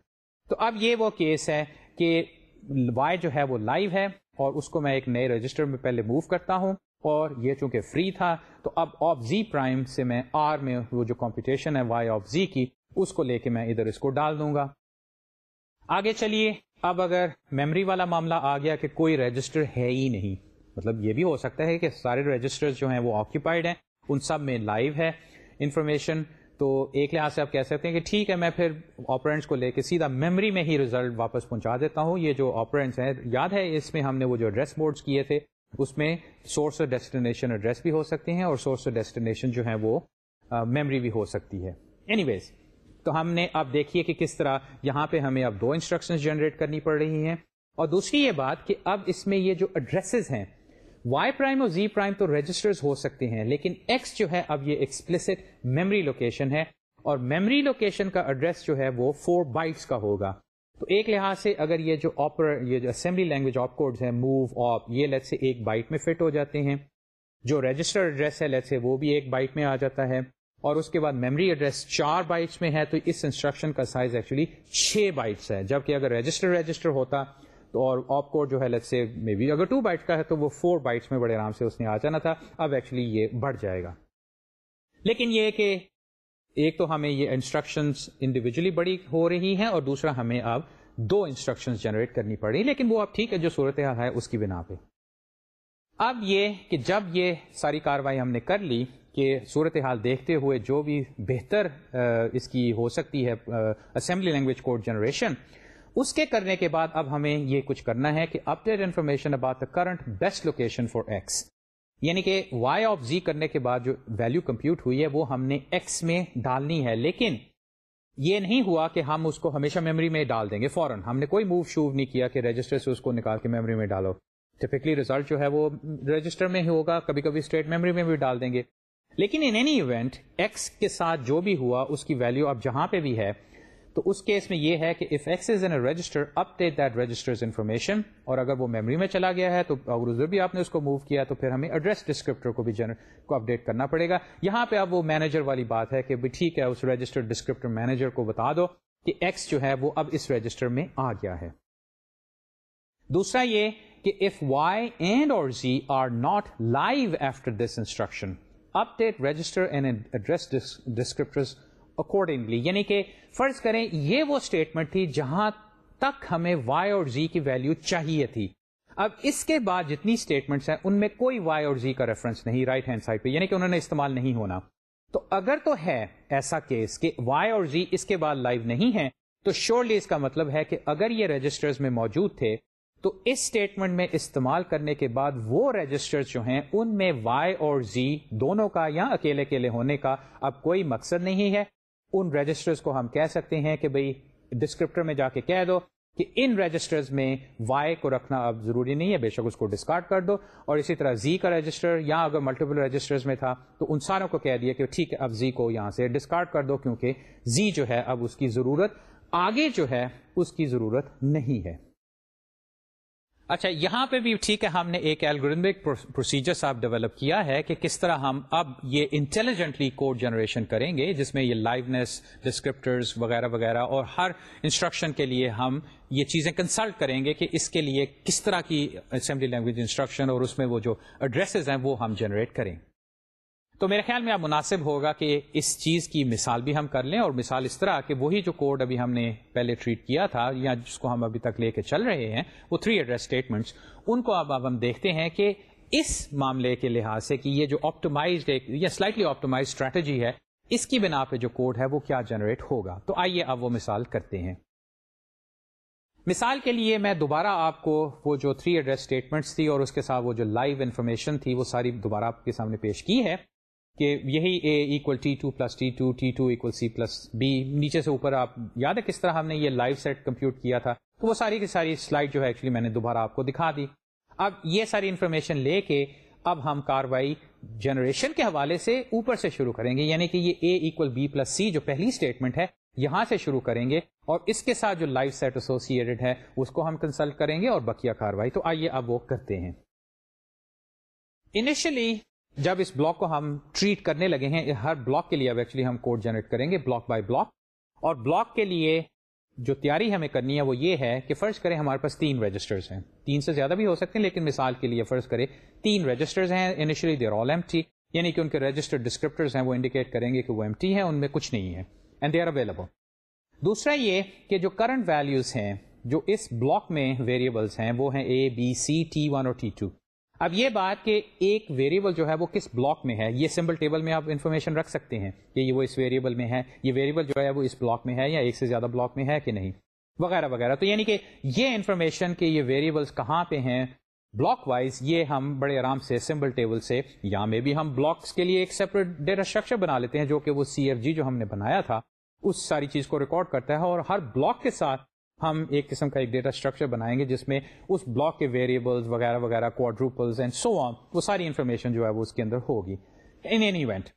تو اب یہ وہ کیس ہے کہ وائی جو ہے وہ لائیو ہے اور اس کو میں ایک نئے رجسٹر میں پہلے موو کرتا ہوں اور یہ چونکہ فری تھا، تو اب آف زی پرائم سے میں آر میں وہ جو کمپٹیشن ہے وائی آف زی کی، اس کو لے کے میں ادھر اس کو ڈال دوں گا۔ آگے چلیے، اب اگر میموری والا معاملہ آ گیا کہ کوئی رجسٹر ہے ہی نہیں مطلب یہ بھی ہو سکتا ہے کہ سارے رجسٹر جو ہیں وہ آکوپائڈ ہیں، ان سب میں لائیو ہے انفارمیشن تو ایک لحاظ سے آپ کہہ سکتے ہیں کہ ٹھیک ہے، میں پھر آپرینٹس کو لے کے سیدھا میموری میں ہی ریزلٹ واپس پہنچا دیتا ہوں۔ یہ جو آپرینٹس ہیں، یاد ہے، اس میں ہم نے وہ جو ایڈریس بورڈس کیے تھے، اس میں سورس اور ڈیسٹینیشن ایڈریس بھی ہو سکتے ہیں اور سورس اور ڈیسٹینیشن جو ہے وہ میموری بھی ہو سکتی ہے۔ اینی ویز تو ہم نے اب دیکھیے کہ کس طرح یہاں پہ ہمیں اب دو انسٹرکشن جنریٹ کرنی پڑ رہی ہیں۔ اور دوسری یہ بات کہ اب اس میں یہ جو ایڈریسز ہیں وائی پرائم اور زی پرائم تو رجسٹرز ہو سکتے ہیں، لیکن ایکس جو ہے اب یہ ایکسپلسٹ میموری لوکیشن ہے۔ اور میموری لوکیشن کا ایڈریس جو ہے وہ فور بائٹس کا ہوگا۔ تو ایک لحاظ سے اگر یہ جو آپر یہ جو اسمبلی لینگویج آپ کوڈ ہیں موو آپ یہ لیٹ سے ایک بائٹ میں فٹ ہو جاتے ہیں۔ جو رجسٹر ایڈریس ہے لیٹ سے وہ بھی ایک بائٹ میں آ جاتا ہے۔ اور اس کے بعد میموری ایڈریس چار بائٹس میں ہے، تو اس انسٹرکشن کا سائز ایکچولی چھ بائٹس ہے۔ جبکہ اگر رجسٹر رجسٹر ہوتا تو اور آپ کوڈ جو ہے لیٹ سے مے بی اگر ٹو بائٹ کا ہے، تو وہ فور بائٹس میں بڑے آرام سے اس نے آ جانا تھا۔ اب ایکچولی یہ بڑھ جائے گا۔ لیکن یہ کہ ایک تو ہمیں یہ انسٹرکشنز انڈیویجلی بڑی ہو رہی ہیں اور دوسرا ہمیں اب دو انسٹرکشنز جنریٹ کرنی پڑ رہی لیکن وہ اب ٹھیک ہے، جو صورت حال ہے، اس کی بنا پہ۔ اب یہ کہ جب یہ ساری کاروائی ہم نے کر لی کہ صورت حال دیکھتے ہوئے جو بھی بہتر اس کی ہو سکتی ہے اسمبلی لینگویج کوڈ جنریشن اس کے کرنے کے بعد اب ہمیں یہ کچھ کرنا ہے کہ update information about the current best location for x یعنی کہ وائی آف زی کرنے کے بعد جو ویلو کمپیوٹ ہوئی ہے، وہ ہم نے ایکس میں ڈالنی ہے۔ لیکن یہ نہیں ہوا کہ ہم اس کو ہمیشہ میموری میں ڈال دیں گے فوراً۔ ہم نے کوئی موو شوو نہیں کیا کہ رجسٹر سے اس کو نکال کے میموری میں ڈالو۔ ٹپکلی ریزلٹ جو ہے وہ رجسٹر میں ہی ہوگا، کبھی کبھی اسٹیٹ میموری میں بھی ڈال دیں گے۔ لیکن ان اینی ایونٹ ایکس کے ساتھ جو بھی ہوا، اس کی ویلو اب جہاں پہ بھی ہے، تو اس کیس میں یہ ہے کہ if x is in register update that register information اور اگر وہ میموری میں چلا گیا ہے، تو اگر ادھر بھی آپ نے اس کو موو کیا، تو پھر ہمیں ایڈریس ڈسکرپٹر کو بھی کو اپڈیٹ کرنا پڑے گا۔ یہاں پہ اب وہ مینیجر والی بات ہے کہ ٹھیک ہے، اس رجسٹر ڈسکرپٹر مینیجر کو بتا دو کہ ایکس جو ہے وہ اب اس رجسٹر میں آ گیا ہے۔ دوسرا یہ کہ اف وائی اینڈ اور z are not live after this instruction update register and address descriptor accordingly یعنی کہ فرض کریں یہ وہ اسٹیٹمنٹ تھی جہاں تک ہمیں وائی اور زی کی ویلو چاہیے تھی۔ اب اس کے بعد جتنی اسٹیٹمنٹس ہیں، ان میں کوئی وائی اور زی کا ریفرنس نہیں رائٹ ہینڈ سائڈ پہ یعنی کہ انہوں نے استعمال نہیں ہونا۔ تو اگر تو ہے ایسا کیس کہ وائی اور زی اس کے بعد لائیو نہیں ہے تو شیورلی اس کا مطلب ہے کہ اگر یہ رجسٹرز میں موجود تھے تو اس اسٹیٹمنٹ میں استعمال کرنے کے بعد وہ رجسٹر جو ہیں، ان میں وائی اور زی دونوں کا یا اکیلے اکیلے ہونے کا اب کوئی مقصد نہیں ہے۔ ان رجسٹرز کو ہم کہہ سکتے ہیں کہ بھئی ڈسکرپٹر میں جا کے کہہ دو کہ ان رجسٹرز میں وائی کو رکھنا اب ضروری نہیں ہے، بے شک اس کو ڈسکارڈ کر دو۔ اور اسی طرح زی کا رجسٹر یا اگر ملٹیپل رجسٹرز میں تھا تو ان ساروں کو کہہ دیا کہ ٹھیک ہے، اب زی کو یہاں سے ڈسکارڈ کر دو کیونکہ زی جو ہے اب اس کی ضرورت آگے جو ہے اس کی ضرورت نہیں ہے۔ اچھا یہاں پہ بھی ٹھیک ہے، ہم نے ایک الگوریدمک پروسیجر صاحب ڈیولپ کیا ہے کہ کس طرح ہم اب یہ انٹیلیجنٹلی کوڈ جنریشن کریں گے، جس میں یہ لائونیس ڈسکرپٹرز وغیرہ وغیرہ اور ہر انسٹرکشن کے لیے ہم یہ چیزیں کنسلٹ کریں گے کہ اس کے لیے کس طرح کی اسمبلی لینگویج انسٹرکشن اور اس میں وہ جو ایڈریسز ہیں وہ ہم جنریٹ کریں۔ تو میرے خیال میں اب مناسب ہوگا کہ اس چیز کی مثال بھی ہم کر لیں اور مثال اس طرح کہ وہی جو کوڈ ابھی ہم نے پہلے ٹریٹ کیا تھا یا جس کو ہم ابھی تک لے کے چل رہے ہیں، وہ تھری ایڈریس اسٹیٹمنٹس ان کو اب اب ہم دیکھتے ہیں کہ اس معاملے کے لحاظ سے کہ یہ جو آپٹومائز یا سلائٹلی آپٹومائز اسٹریٹجی ہے، اس کی بنا پہ جو کوڈ ہے وہ کیا جنریٹ ہوگا؟ تو آئیے اب وہ مثال کرتے ہیں۔ مثال کے لیے میں دوبارہ آپ کو وہ جو تھری ایڈریس اسٹیٹمنٹس تھی اور اس کے ساتھ وہ جو لائیو انفارمیشن تھی، وہ ساری دوبارہ آپ کے سامنے پیش کی ہے۔ کہ یہی a equal t two plus t two t two equal c plus b نیچے سے اوپر آپ یاد ہے کس طرح ہم نے یہ لائیو سیٹ کمپیوٹ کیا تھا؟ تو وہ ساری کی ساری سلائڈ جو ہے ایکچولی میں نے دوبارہ آپ کو دکھا دی۔ اب یہ ساری انفارمیشن لے کے اب ہم کاروائی جنریشن کے حوالے سے اوپر سے شروع کریں گے یعنی کہ یہ a equal b plus c جو پہلی اسٹیٹمنٹ ہے، یہاں سے شروع کریں گے اور اس کے ساتھ جو لائف سیٹ ایسوسیڈ ہے، اس کو ہم کنسلٹ کریں گے اور بکیا کاروائی۔ تو آئیے اب وہ کرتے ہیں۔ انیشلی جب اس بلاک کو ہم ٹریٹ کرنے لگے ہیں ہر بلاک کے لیے اب ایکچولی ہم کوڈ جنریٹ کریں گے بلاک بائی بلاک۔ اور بلاک کے لیے جو تیاری ہمیں کرنی ہے وہ یہ ہے کہ فرض کریں ہمارے پاس تین رجسٹرز ہیں۔ تین سے زیادہ بھی ہو سکتے ہیں، لیکن مثال کے لیے فرض کرے تین رجسٹرز ہیں۔ Initially they're all empty یعنی کہ ان کے رجسٹر ڈسکرپٹرز ہیں، وہ انڈیکیٹ کریں گے کہ وہ ایم ٹی ہے ان میں کچھ نہیں ہے۔ اینڈ دے آر اویلیبل دوسرا یہ کہ جو کرنٹ ویلوز ہیں، جو اس بلاک میں ویریبلس ہیں، وہ ہیں a b c t one اور ٹی ٹو اب یہ بات کہ ایک ویریبل جو ہے وہ کس بلاک میں ہے؟ یہ سمبل ٹیبل میں آپ انفارمیشن رکھ سکتے ہیں۔ کہ یہ وہ اس ویریبل میں ہے۔ یہ ویریبل جو ہے وہ اس بلاک میں ہے یا ایک سے زیادہ بلاک میں ہے کہ نہیں؟ وغیرہ وغیرہ۔ تو یعنی کہ یہ انفارمیشن کہ یہ ویریبلس کہاں پہ ہیں؟ بلاک وائز یہ ہم بڑے آرام سے سمبل ٹیبل سے یا میں بھی ہم بلاکس کے لیے ایک سیپریٹ ڈیٹا اسٹرکچر بنا لیتے ہیں جو کہ وہ سی ایف جی جو ہم نے بنایا تھا، اس ساری چیز کو ریکارڈ کرتا ہے اور ہر بلاک کے ساتھ ہم ایک قسم کا ایک ڈیٹا اسٹرکچر بنائیں گے جس میں اس بلاک کے ویریبلس وغیرہ وغیرہ کوڈروپلز اینڈ سو آن وہ ساری انفارمیشن جو ہے وہ اس کے اندر ہوگی۔ ان اینی ایونٹ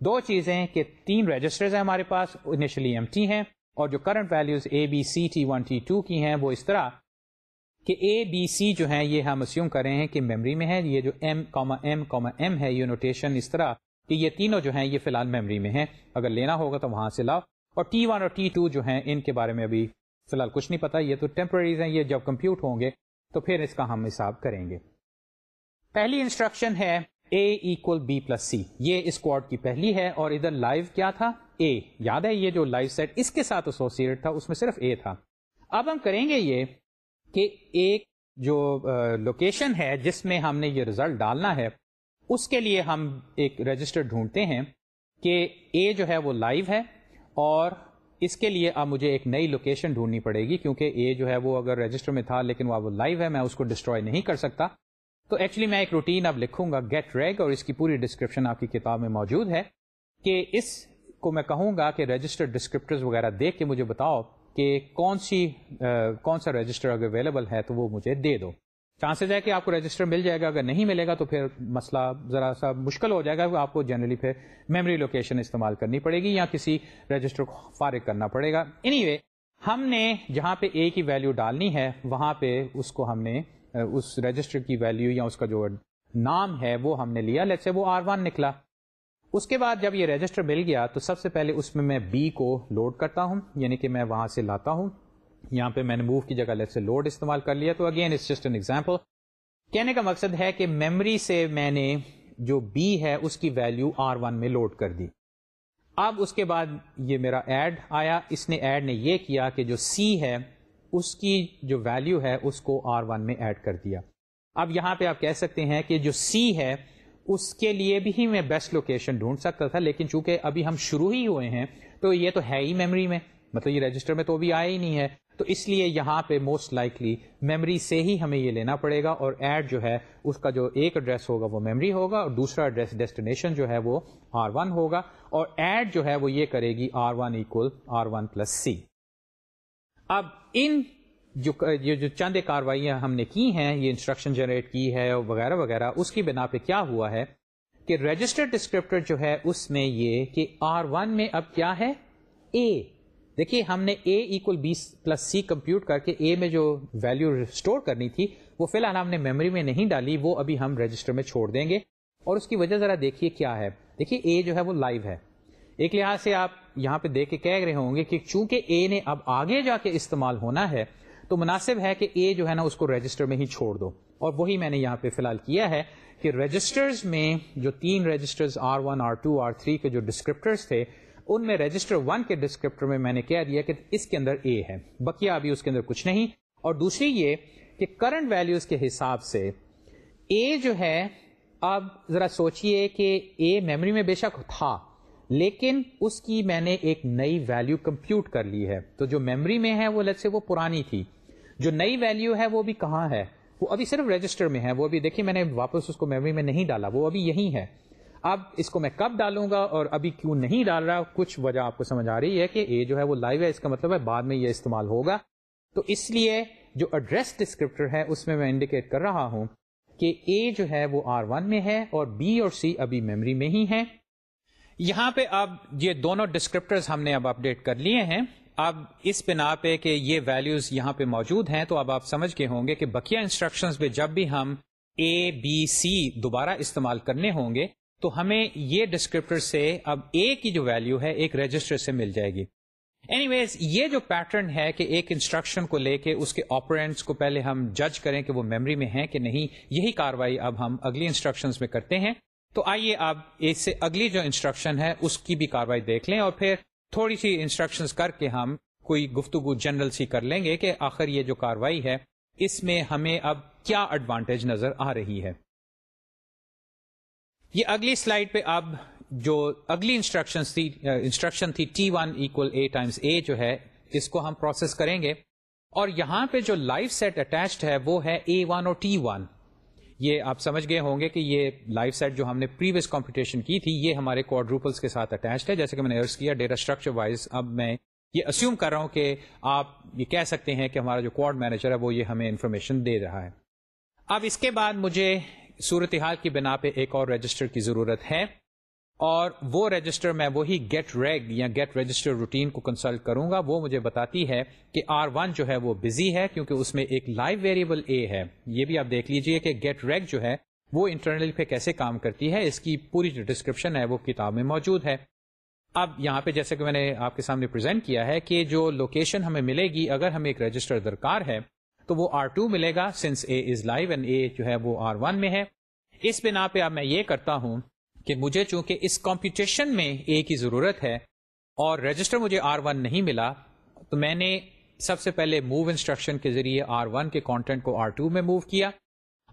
دو چیزیں کہ تین رجسٹرز ہیں ہمارے پاس انیشلی ایم ٹی ہیں اور جو current values a b c t one t two کی ہیں، وہ اس طرح کہ اے بی سی جو ہیں، یہ ہم اسیوم کر رہے ہیں کہ میموری میں ہے یہ جو M comma M comma M ہے، یہ نوٹیشن اس طرح کہ یہ تینوں جو ہیں، یہ فی الحال میموری میں ہیں۔ اگر لینا ہوگا تو وہاں سے لاؤ۔ اور ٹی ون اور ٹی ٹو جو ہیں، ان کے بارے میں ابھی فی الحال کچھ نہیں پتا، یہ تو ٹیمپرریز ہیں، یہ جب کمپیوٹ ہوں گے تو پھر اس کا ہم حساب کریں گے۔ پہلی انسٹرکشن ہے a equal b plus c یہ اس کوڈ کی پہلی ہے اور ادھر لائیو کیا تھا؟ اے یاد ہے یہ جو لائیو سیٹ اس کے ساتھ ایسوسیٹ تھا، اس میں صرف اے تھا۔ اب ہم کریں گے یہ کہ ایک جو لوکیشن ہے جس میں ہم نے یہ ریزلٹ ڈالنا ہے، اس کے لیے ہم ایک رجسٹر ڈھونڈتے ہیں کہ اے جو ہے وہ لائیو ہے اور اس کے لیے اب مجھے ایک نئی لوکیشن ڈھونڈنی پڑے گی، کیونکہ اے جو ہے وہ اگر رجسٹر میں تھا لیکن وہ لائیو ہے، میں اس کو ڈسٹروائے نہیں کر سکتا۔ تو ایکچولی میں ایک روٹین اب لکھوں گا گیٹ ریگ اور اس کی پوری ڈسکرپشن آپ کی کتاب میں موجود ہے کہ اس کو میں کہوں گا کہ رجسٹر ڈسکرپٹرز وغیرہ دیکھ کے مجھے بتاؤ کہ کون سی کون سا رجسٹر اگر اویلیبل ہے تو وہ مجھے دے دو۔ چانسز ہے کہ آپ کو رجسٹر مل جائے گا اگر نہیں ملے گا تو پھر مسئلہ ذرا سا مشکل ہو جائے گا آپ کو جنرلی پھر میموری لوکیشن استعمال کرنی پڑے گی یا کسی رجسٹر کو فارغ کرنا پڑے گا۔ اینی anyway, ہم نے جہاں پہ اے کی ویلو ڈالنی ہے وہاں پہ اس کو ہم نے اس رجسٹر کی ویلو یا اس کا جو نام ہے وہ ہم نے لیا۔ لیٹ سے وہ آر ون نکلا۔ اس کے بعد جب یہ رجسٹر مل گیا تو سب سے پہلے اس میں میں بی کو لوڈ کرتا ہوں یعنی کہ میں وہاں سے لاتا ہوں۔ یہاں پہ میں نے موو کی جگہ لیٹ سے لوڈ استعمال کر لیا تو again it's just an example کہنے کا مقصد ہے کہ میموری سے میں نے جو بی ہے، اس کی ویلو آر ون میں لوڈ کر دی. اب اس کے بعد یہ میرا ایڈ آیا. اس نے ایڈ نے یہ کیا کہ جو سی ہے، اس کی جو ویلو ہے، اس کو آر ون میں ایڈ کر دیا. اب یہاں پہ آپ کہہ سکتے ہیں کہ جو سی ہے، اس کے لیے بھی میں بیسٹ لوکیشن ڈھونڈ سکتا تھا، لیکن چونکہ ابھی ہم شروع ہی ہوئے ہیں، تو یہ تو ہے ہی میموری میں. مطلب یہ رجسٹر میں تو ابھی آیا ہی نہیں ہے. تو اس لیے یہاں پہ موسٹ لائکلی میموری سے ہی ہمیں یہ لینا پڑے گا اور ایڈ جو ہے، اس کا جو ایک ایڈریس ہوگا وہ میموری ہوگا اور دوسرا ایڈریس ڈیسٹینیشن جو ہے وہ آر ون ہوگا اور ایڈ جو ہے وہ یہ کرے گی R one equal R one plus c اب ان جو جو چند کاروائیاں ہم نے کی ہیں، یہ انسٹرکشن جنریٹ کی ہے وغیرہ وغیرہ، اس کی بنا پہ کیا ہوا ہے کہ رجسٹر ڈسکرپٹر جو ہے، اس میں یہ کہ آر ون میں اب کیا ہے؟ اے دیکھیے، ہم نے a equal b plus c compute کر کے اے میں جو ویلو اسٹور کرنی تھی، وہ فی الحال ہم نے میموری میں نہیں ڈالی، وہ ابھی ہم رجسٹر میں چھوڑ دیں گے۔ اور اس کی وجہ ذرا دیکھیے کیا ہے۔ دیکھیے اے جو ہے وہ لائیو ہے۔ ایک لحاظ سے آپ یہاں پہ دیکھ کے کہہ رہے ہوں گے کہ چونکہ اے نے اب آگے جا کے استعمال ہونا ہے، تو مناسب ہے کہ اے جو ہے نا، اس کو رجسٹر میں ہی چھوڑ دو۔ اور وہی میں نے یہاں پہ فی الحال کیا ہے کہ رجسٹرز میں جو تین registers R one R two R three کے جو ڈسکرپٹرز تھے ان میں رجسٹر ون کے ڈسکرپٹر میں میں نے کہہ دیا کہ اس کے اندر اے ہے۔ بکیا ابھی اس کے اندر کچھ نہیں۔ اور دوسری یہ کہ کرنٹ ویلوز کے حساب سے اے جو ہے، اب ذرا سوچئے کہ اے میموری میں بے شک تھا، لیکن اس کی میں نے ایک نئی ویلو کمپیوٹ کر لی ہے۔ تو جو میموری میں ہے وہ لت سے وہ پرانی تھی۔ جو نئی ویلو ہے وہ بھی کہاں ہے؟ وہ ابھی صرف رجسٹر میں ہے۔ وہ ابھی دیکھیے میں نے واپس اس کو میموری میں نہیں ڈالا، وہ ابھی یہی ہے۔ اب اس کو میں کب ڈالوں گا اور ابھی کیوں نہیں ڈال رہا، کچھ وجہ آپ کو سمجھ آ رہی ہے کہ اے جو ہے وہ لائیو ہے، اس کا مطلب ہے بعد میں یہ استعمال ہوگا۔ تو اس لیے جو ایڈریس ڈسکرپٹر ہے، اس میں میں انڈیکیٹ کر رہا ہوں کہ اے جو ہے وہ آر ون میں ہے اور بی اور سی ابھی میموری میں ہی ہے یہاں پہ اب یہ دونوں ڈسکرپٹر ہم نے اب اپڈیٹ کر لیے ہیں۔ اب اس بنا پہ کہ یہ ویلوز یہاں پہ موجود ہیں، تو اب آپ سمجھ کے ہوں گے کہ بکیا انسٹرکشن پہ جب بھی ہم اے بی سی دوبارہ استعمال کرنے ہوں گے تو ہمیں یہ ڈسکرپٹر سے اب اے کی جو ویلو ہے ایک رجسٹر سے مل جائے گی۔ اینی ویز یہ جو پیٹرن ہے کہ ایک انسٹرکشن کو لے کے اس کے آپرینٹس کو پہلے ہم جج کریں کہ وہ میموری میں ہیں کہ نہیں، یہی کاروائی اب ہم اگلی انسٹرکشن میں کرتے ہیں۔ تو آئیے اب اس سے اگلی جو انسٹرکشن ہے اس کی بھی کاروائی دیکھ لیں اور پھر تھوڑی سی انسٹرکشن کر کے ہم کوئی گفتگو جنرل سی کر لیں گے کہ آخر یہ جو کاروائی ہے، اس میں ہمیں اب کیا ایڈوانٹیج نظر آ رہی ہے۔ یہ اگلی سلائڈ پہ اب جو اگلی انسٹرکشن تھی انسٹرکشن تھی t one equal a times a جو ہے، اس کو ہم پروسیس کریں گے۔ اور یہاں پہ جو لائف سیٹ اٹیچڈ ہے، وہ ہے اے ون اور ٹی ون یہ آپ سمجھ گئے ہوں گے کہ یہ لائف سیٹ جو ہم نے پریویس کمپٹیشن کی تھی، یہ ہمارے کوڈروپلس کے ساتھ اٹیچڈ ہے۔ جیسے کہ میں نے ارض کیا ڈیٹا اسٹرکچر وائز اب میں یہ اسیوم کر رہا ہوں کہ آپ یہ کہہ سکتے ہیں کہ ہمارا جو کوڈ مینیجر ہے، وہ یہ ہمیں انفارمیشن دے رہا ہے۔ اب اس کے بعد مجھے صورتحال کی بنا پہ ایک اور رجسٹر کی ضرورت ہے۔ اور وہ رجسٹر میں وہی گیٹ ریگ یا گیٹ رجسٹر روٹین کو کنسلٹ کروں گا۔ وہ مجھے بتاتی ہے کہ آر ون جو ہے وہ بزی ہے کیونکہ اس میں ایک لائیو ویریبل اے ہے۔ یہ بھی آپ دیکھ لیجیے کہ گیٹ ریگ جو ہے وہ انٹرنل پہ کیسے کام کرتی ہے۔ اس کی پوری جو ڈسکرپشن ہے وہ کتاب میں موجود ہے۔ اب یہاں پہ جیسے کہ میں نے آپ کے سامنے پرزینٹ کیا ہے کہ جو لوکیشن ہمیں ملے گی، اگر ہمیں ایک رجسٹر درکار ہے تو وہ آر ٹو ملے گا since a is live and a جو ہے وہ آر ون میں ہے۔ اس بنا پہ اب میں یہ کرتا ہوں کہ مجھے چونکہ اس کمپٹیشن میں اے کی ضرورت ہے اور رجسٹر مجھے آر ون نہیں ملا، تو میں نے سب سے پہلے موو انسٹرکشن کے ذریعے آر ون کے کانٹینٹ کو آر ٹو میں موو کیا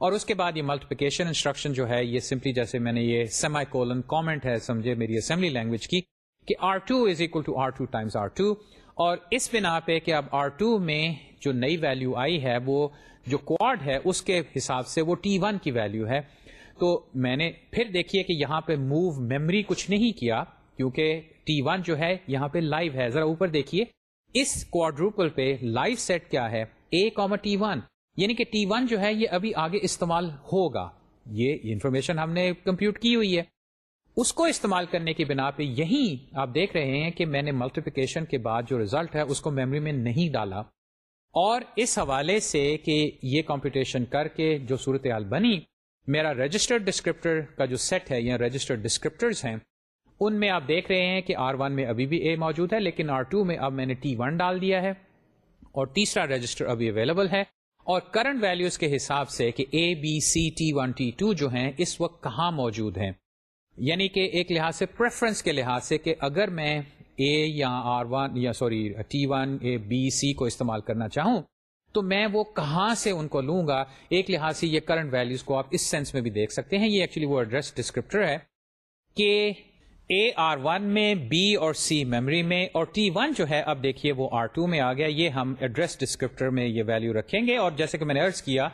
اور اس کے بعد یہ ملٹیپیکیشن انسٹرکشن جو ہے، یہ سمپلی جیسے میں نے یہ سیمائی کولن کامنٹ ہے، سمجھے میری اسمبلی لینگویج کی کہ R two is equal to R two times R two اور اس بنا پہ کہ اب آر ٹو میں جو نئی ویلو آئی ہے، وہ جو کوڈ ہے، اس کے حساب سے وہ ٹی ون کی ویلو ہے۔ تو میں نے پھر دیکھیے کہ یہاں پہ موو میمری کچھ نہیں کیا، کیونکہ ٹی ون جو ہے، یہاں پہ لائیو ہے۔ ذرا اوپر دیکھیے۔ اس کوڈروپل پہ لائیو سیٹ کیا ہے؟ اے کاما ٹی ون یعنی کہ ٹی ون جو ہے، یہ ابھی آگے استعمال ہوگا۔ یہ انفارمیشن ہم نے کمپیوٹ کی ہوئی ہے۔ اس کو استعمال کرنے کی بنا پہ یہیں آپ دیکھ رہے ہیں کہ میں نے ملٹیپیکیشن کے بعد جو ریزلٹ ہے، اس کو میموری میں نہیں ڈالا۔ اور اس حوالے سے کہ یہ کمپٹیشن کر کے جو صورتحال بنی، میرا رجسٹرڈ ڈسکرپٹر کا جو سیٹ ہے یا رجسٹرڈ ڈسکرپٹرز ہیں، ان میں آپ دیکھ رہے ہیں کہ آر ون میں ابھی بھی اے موجود ہے، لیکن آر ٹو میں اب میں نے ٹی ون ڈال دیا ہے اور تیسرا رجسٹر ابھی اویلیبل ہے۔ اور کرنٹ ویلوز کے حساب سے کہ a b c t one t two جو ہیں، اس وقت کہاں موجود ہیں؟ یعنی کہ ایک لحاظ سے پریفرنس کے لحاظ سے کہ اگر میں اے یا آر ون یا sorry t one a b c کو استعمال کرنا چاہوں تو میں وہ کہاں سے ان کو لوں گا؟ ایک لحاظ سے یہ کرنٹ ویلوز کو آپ اس سینس میں بھی دیکھ سکتے ہیں، یہ ایکچولی وہ ایڈریس ڈسکرپٹر ہے کہ اے آر ون میں بی اور سی میموری میں اور ٹی ون جو ہے، اب دیکھیے وہ آر ٹو میں آ گیا، یہ ہم ایڈریس ڈسکرپٹر میں یہ ویلو رکھیں گے اور جیسے کہ میں نے ارض کیا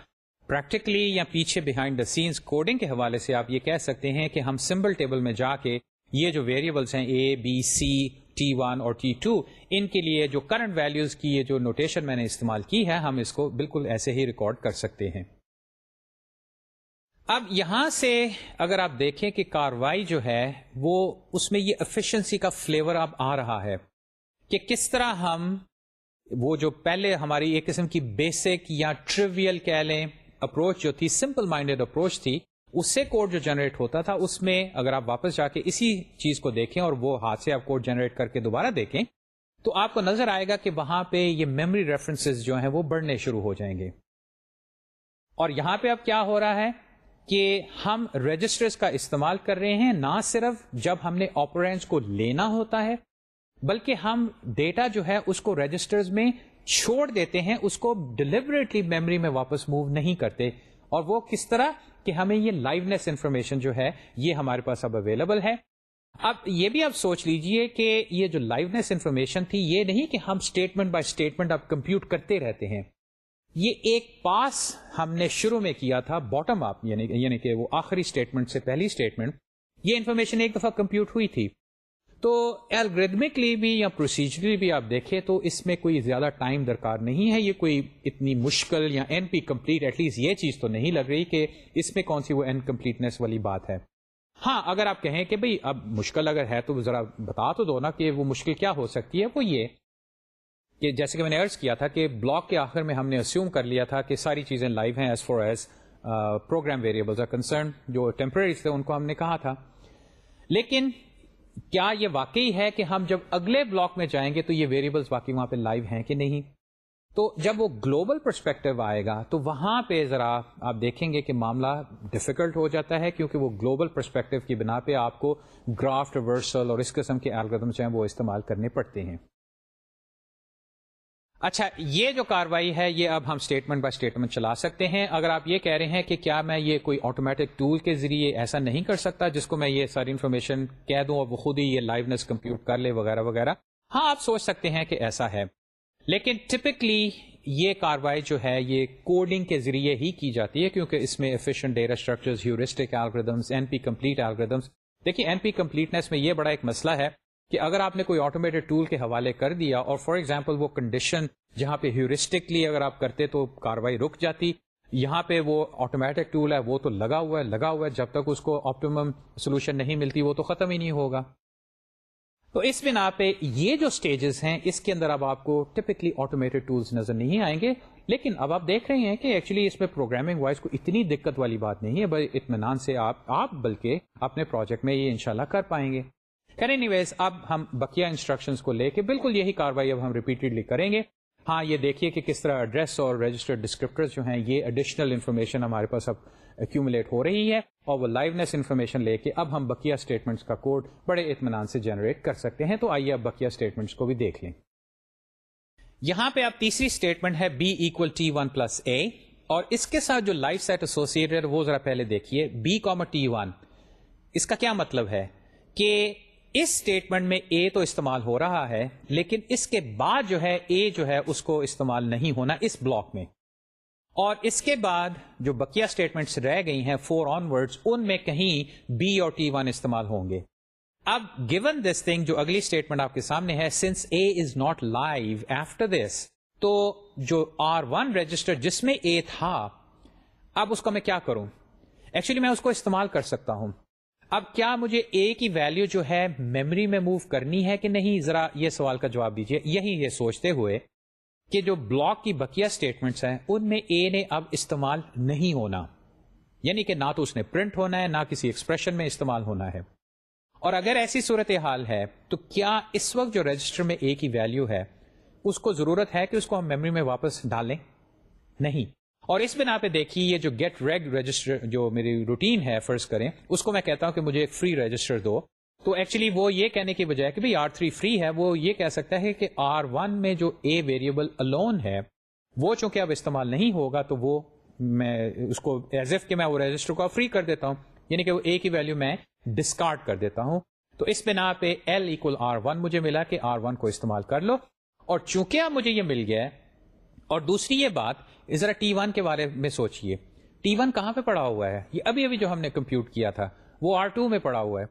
پریکٹیکلی یا پیچھے بہائنڈ دا سینس کوڈنگ کے حوالے سے آپ یہ کہہ سکتے ہیں کہ ہم سمبل ٹیبل میں جا کے یہ جو ویریبلس ہیں a b c t one اور ٹی ٹو ان کے لیے جو کرنٹ ویلوز کی یہ جو نوٹیشن میں نے استعمال کی ہے، ہم اس کو بالکل ایسے ہی ریکارڈ کر سکتے ہیں۔ اب یہاں سے اگر آپ دیکھیں کہ کاروائی جو ہے، وہ اس میں یہ افیشنسی کا فلیور اب آ رہا ہے کہ کس طرح ہم وہ جو پہلے ہماری ایک قسم کی بیسک یا ٹریویل کہہ لیں اپروچ جو تھی سمپل مائنڈیڈ اپروچ تھی اس سے کوڈ جو جنریٹ ہوتا تھا، اس میں اگر آپ واپس جا کے اسی چیز کو دیکھیں اور وہ ہاتھ سے آپ کوڈ جنریٹ کر کے دوبارہ دیکھیں، تو آپ کو نظر آئے گا کہ وہاں پہ یہ میموری ریفرنس جو ہیں وہ بڑھنے شروع ہو جائیں گے۔ اور یہاں پہ اب کیا ہو رہا ہے کہ ہم رجسٹرز کا استعمال کر رہے ہیں، نہ صرف جب ہم نے آپرینس کو لینا ہوتا ہے، بلکہ ہم ڈیٹا جو ہے اس کو رجسٹرز میں چھوڑ دیتے ہیں، اس کو ڈلیبریٹلی میموری میں واپس موو نہیں کرتے۔ اور وہ کس طرح کہ ہمیں یہ لائونیس انفارمیشن جو ہے، یہ ہمارے پاس اب اویلیبل ہے۔ اب یہ بھی آپ سوچ لیجیے کہ یہ جو لائونیس انفارمیشن تھی، یہ نہیں کہ ہم اسٹیٹمنٹ بائی اسٹیٹمنٹ اب کمپیوٹ کرتے رہتے ہیں۔ یہ ایک پاس ہم نے شروع میں کیا تھا باٹم اپ یعنی یعنی کہ وہ آخری اسٹیٹمنٹ سے پہلی اسٹیٹمنٹ یہ انفارمیشن ایک دفعہ کمپیوٹ ہوئی تھی۔ تو الگریدمکلی بھی یا پروسیجرلی بھی آپ دیکھیں تو اس میں کوئی زیادہ ٹائم درکار نہیں ہے۔ یہ کوئی اتنی مشکل یا N P complete at least یہ چیز تو نہیں لگ رہی کہ اس میں کون سی وہ این کمپلیٹنیس والی بات ہے۔ ہاں اگر آپ کہیں کہ بھئی اب مشکل اگر ہے تو ذرا بتا تو دو نا کہ وہ مشکل کیا ہو سکتی ہے۔ وہ یہ کہ جیسے کہ میں نے ارض کیا تھا کہ بلاک کے آخر میں ہم نے اسیوم کر لیا تھا کہ ساری چیزیں لائیو ہیں as far as program variables concern جو ٹیمپرریز تھے ان کو ہم نے کہا تھا۔ لیکن کیا یہ واقعی ہے کہ ہم جب اگلے بلاک میں جائیں گے تو یہ ویریبلس واقعی وہاں پہ لائیو ہیں کہ نہیں؟ تو جب وہ گلوبل پرسپیکٹو آئے گا تو وہاں پہ ذرا آپ دیکھیں گے کہ معاملہ ڈفیکلٹ ہو جاتا ہے کیونکہ وہ گلوبل پرسپیکٹو کی بنا پہ آپ کو گرافٹ ورسل اور اس قسم کے الگریدمس ہیں وہ استعمال کرنے پڑتے ہیں۔ اچھا یہ جو کاروائی ہے، یہ اب ہم اسٹیٹمنٹ بائی اسٹیٹمنٹ چلا سکتے ہیں۔ اگر آپ یہ کہہ رہے ہیں کہ کیا میں یہ کوئی آٹومیٹک ٹول کے ذریعے ایسا نہیں کر سکتا جس کو میں یہ ساری انفارمیشن کہہ دوں اور وہ خود ہی یہ لائونیس کمپیوٹ کر لے وغیرہ وغیرہ۔ ہاں آپ سوچ سکتے ہیں کہ ایسا ہے۔ لیکن ٹپکلی یہ کاروائی جو ہے، یہ کوڈنگ کے ذریعے ہی کی جاتی ہے کیونکہ اس میں efficient data structure heuristic algorithms N P complete algorithms دیکھیے این پی کمپلیٹنس میں یہ بڑا ایک مسئلہ ہے۔ کہ اگر آپ نے کوئی آٹومیٹڈ ٹول کے حوالے کر دیا اور فار ایگزامپل وہ کنڈیشن جہاں پہ ہیورسٹکلی اگر آپ کرتے تو کاروائی رک جاتی، یہاں پہ وہ آٹومیٹک ٹول ہے، وہ تو لگا ہوا ہے، لگا ہوا ہے، جب تک اس کو آپٹیمم سولوشن نہیں ملتی وہ تو ختم ہی نہیں ہوگا۔ تو اس بنا پہ یہ جو سٹیجز ہیں، اس کے اندر اب آپ کو ٹپکلی آٹومیٹڈ ٹولس نظر نہیں آئیں گے۔ لیکن اب آپ دیکھ رہے ہیں کہ ایکچولی اس میں پروگرامنگ وائز کو اتنی دقت والی بات نہیں ہے بھائی اطمینان سے آپ آپ بلکہ اپنے پروجیکٹ میں یہ انشاءاللہ کر پائیں گے۔ خیر اینی ویز اب ہم بکیا انسٹرکشنز کو لے کے بالکل یہی کاروائی اب ہم ریپیٹڈلی کریں گے ہاں یہ دیکھیے کہ کس طرح ایڈریس اور رجسٹرڈ ڈسکرپٹر جو ہیں یہ ایڈیشنل انفارمیشن ہمارے پاس اب ایکومولیٹ ہو رہی ہے اور وہ لائونیس انفارمیشن لے کے اب ہم بکیا اسٹیٹمنٹس کا کوڈ بڑے اطمینان سے جنریٹ کر سکتے ہیں تو آئیے اب بکیا اسٹیٹمنٹس کو بھی دیکھ لیں یہاں پہ اب تیسری اسٹیٹمنٹ ہے b equal t one plus a اور اس کے ساتھ جو لائف سیٹ ایسوسیڈ وہ ذرا پہلے دیکھیے بی کامر ٹی ون اس کا کیا مطلب ہے کہ اس اسٹیٹمنٹ میں اے تو استعمال ہو رہا ہے، لیکن اس کے بعد جو ہے اے جو ہے، اس کو استعمال نہیں ہونا اس بلاک میں۔ اور اس کے بعد جو بکیا اسٹیٹمنٹس رہ گئی ہیں فور آن ورڈ ان میں کہیں بی اور ٹی ون استعمال ہوں گے۔ اب گیون دس تھنگ جو اگلی اسٹیٹمنٹ آپ کے سامنے ہے since a is not live after this تو جو آر ون رجسٹر جس میں اے تھا، اب اس کا میں کیا کروں؟ ایکچولی میں اس کو استعمال کر سکتا ہوں۔ اب کیا مجھے اے کی ویلو جو ہے میموری میں موو کرنی ہے کہ نہیں؟ ذرا یہ سوال کا جواب دیجیے یہی یہ سوچتے ہوئے کہ جو بلاک کی بکیا اسٹیٹمنٹس ہیں، ان میں اے نے اب استعمال نہیں ہونا۔ یعنی کہ نہ تو اس نے پرنٹ ہونا ہے، نہ کسی ایکسپریشن میں استعمال ہونا ہے۔ اور اگر ایسی صورت حال ہے، تو کیا اس وقت جو رجسٹر میں اے کی ویلو ہے، اس کو ضرورت ہے کہ اس کو ہم میموری میں واپس ڈالیں نہیں۔ اور اس بنا پہ دیکھیے یہ جو گیٹ ریگ رجسٹر جو میری روٹین ہے فرض کریں، اس کو میں کہتا ہوں کہ مجھے ایک فری رجسٹر دو۔ تو ایکچولی وہ یہ کہنے کی بجائے کہ آر تھری فری ہے، وہ یہ کہہ سکتا ہے کہ آر ون میں جو اے ویریبل الون ہے، وہ چونکہ اب استعمال نہیں ہوگا تو وہ میں اس کو ایز ایف کہ میں وہ رجسٹر کو فری کر دیتا ہوں۔ یعنی کہ وہ اے کی ویلو میں ڈسکارڈ کر دیتا ہوں۔ تو اس بنا پہ ایل اکول آر ون مجھے ملا کہ آر ون کو استعمال کر لو۔ اور چونکہ اب مجھے یہ مل گیا ہے، اور دوسری یہ بات ذرا ٹی ون کے بارے میں سوچئے۔ ٹی ون کہاں پہ پڑا ہوا ہے؟ یہ ابھی ابھی جو ہم نے کمپیوٹ کیا تھا، وہ آر ٹو میں پڑا ہوا ہے۔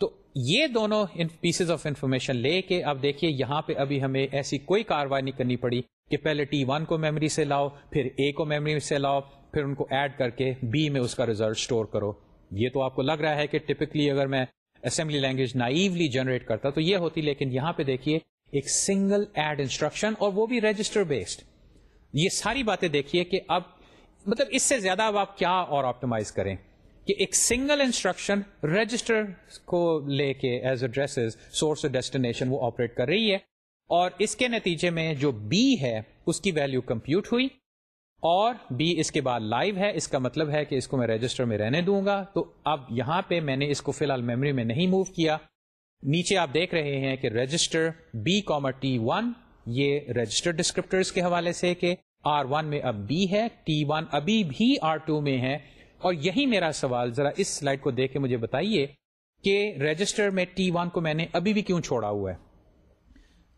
تو یہ دونوں پیسز آف انفارمیشن لے کے اب دیکھیے، یہاں پہ ابھی ہمیں ایسی کوئی کاروائی نہیں کرنی پڑی کہ پہلے ٹی ون کو میموری سے لاؤ، پھر اے کو میموری سے لاؤ، پھر ان کو ایڈ کر کے بی میں اس کا ریزلٹ اسٹور کرو۔ یہ تو آپ کو لگ رہا ہے کہ ٹپکلی اگر میں اسمبلی لینگویج نائیولی جنریٹ کرتا تو یہ ہوتی، لیکن یہاں پہ دیکھیے ایک سنگل ایڈ انسٹرکشن اور وہ بھی رجسٹر بیسڈ یہ ساری باتیں دیکھیے کہ اب مطلب اس سے زیادہ اب آپ کیا اور آپٹیمائز کریں کہ ایک سنگل انسٹرکشن رجسٹر کو لے کے ایز اے سورس ڈیسٹینیشن وہ آپریٹ کر رہی ہے اور اس کے نتیجے میں جو بی ہے اس کی ویلو کمپیوٹ ہوئی اور بی اس کے بعد لائیو ہے اس کا مطلب ہے کہ اس کو میں رجسٹر میں رہنے دوں گا تو اب یہاں پہ میں نے اس کو فی الحال میموری میں نہیں موو کیا۔ نیچے آپ دیکھ رہے ہیں کہ register b comma t one یہ رجسٹر ڈسکرپٹرز کے حوالے سے کہ آر ون میں اب بی ہے، ٹی ون ابھی بھی آر ٹو میں ہے۔ اور یہی میرا سوال، ذرا اس سلائڈ کو دیکھ کے مجھے بتائیے کہ رجسٹر میں ٹی ون کو میں نے ابھی بھی کیوں چھوڑا ہوا ہے؟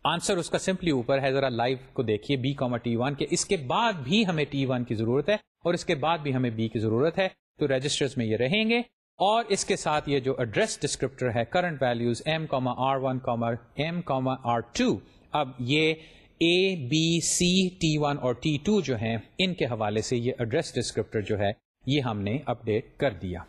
آنسر اس کا سمپلی اوپر ہے، ذرا لائیو کو دیکھیے۔ بی کاما ٹی ون کے اس کے بعد بھی ہمیں ٹی ون کی ضرورت ہے اور اس کے بعد بھی ہمیں بی کی ضرورت ہے۔ تو رجسٹر میں یہ رہیں گے اور اس کے ساتھ یہ جو ایڈریس ڈسکرپٹر ہے current values M comma R one comma M comma R two اب یہ a b c t one اور ٹی ٹو جو ہیں، ان کے حوالے سے یہ ایڈریس ڈسکرپٹر جو ہے، یہ ہم نے اپڈیٹ کر دیا۔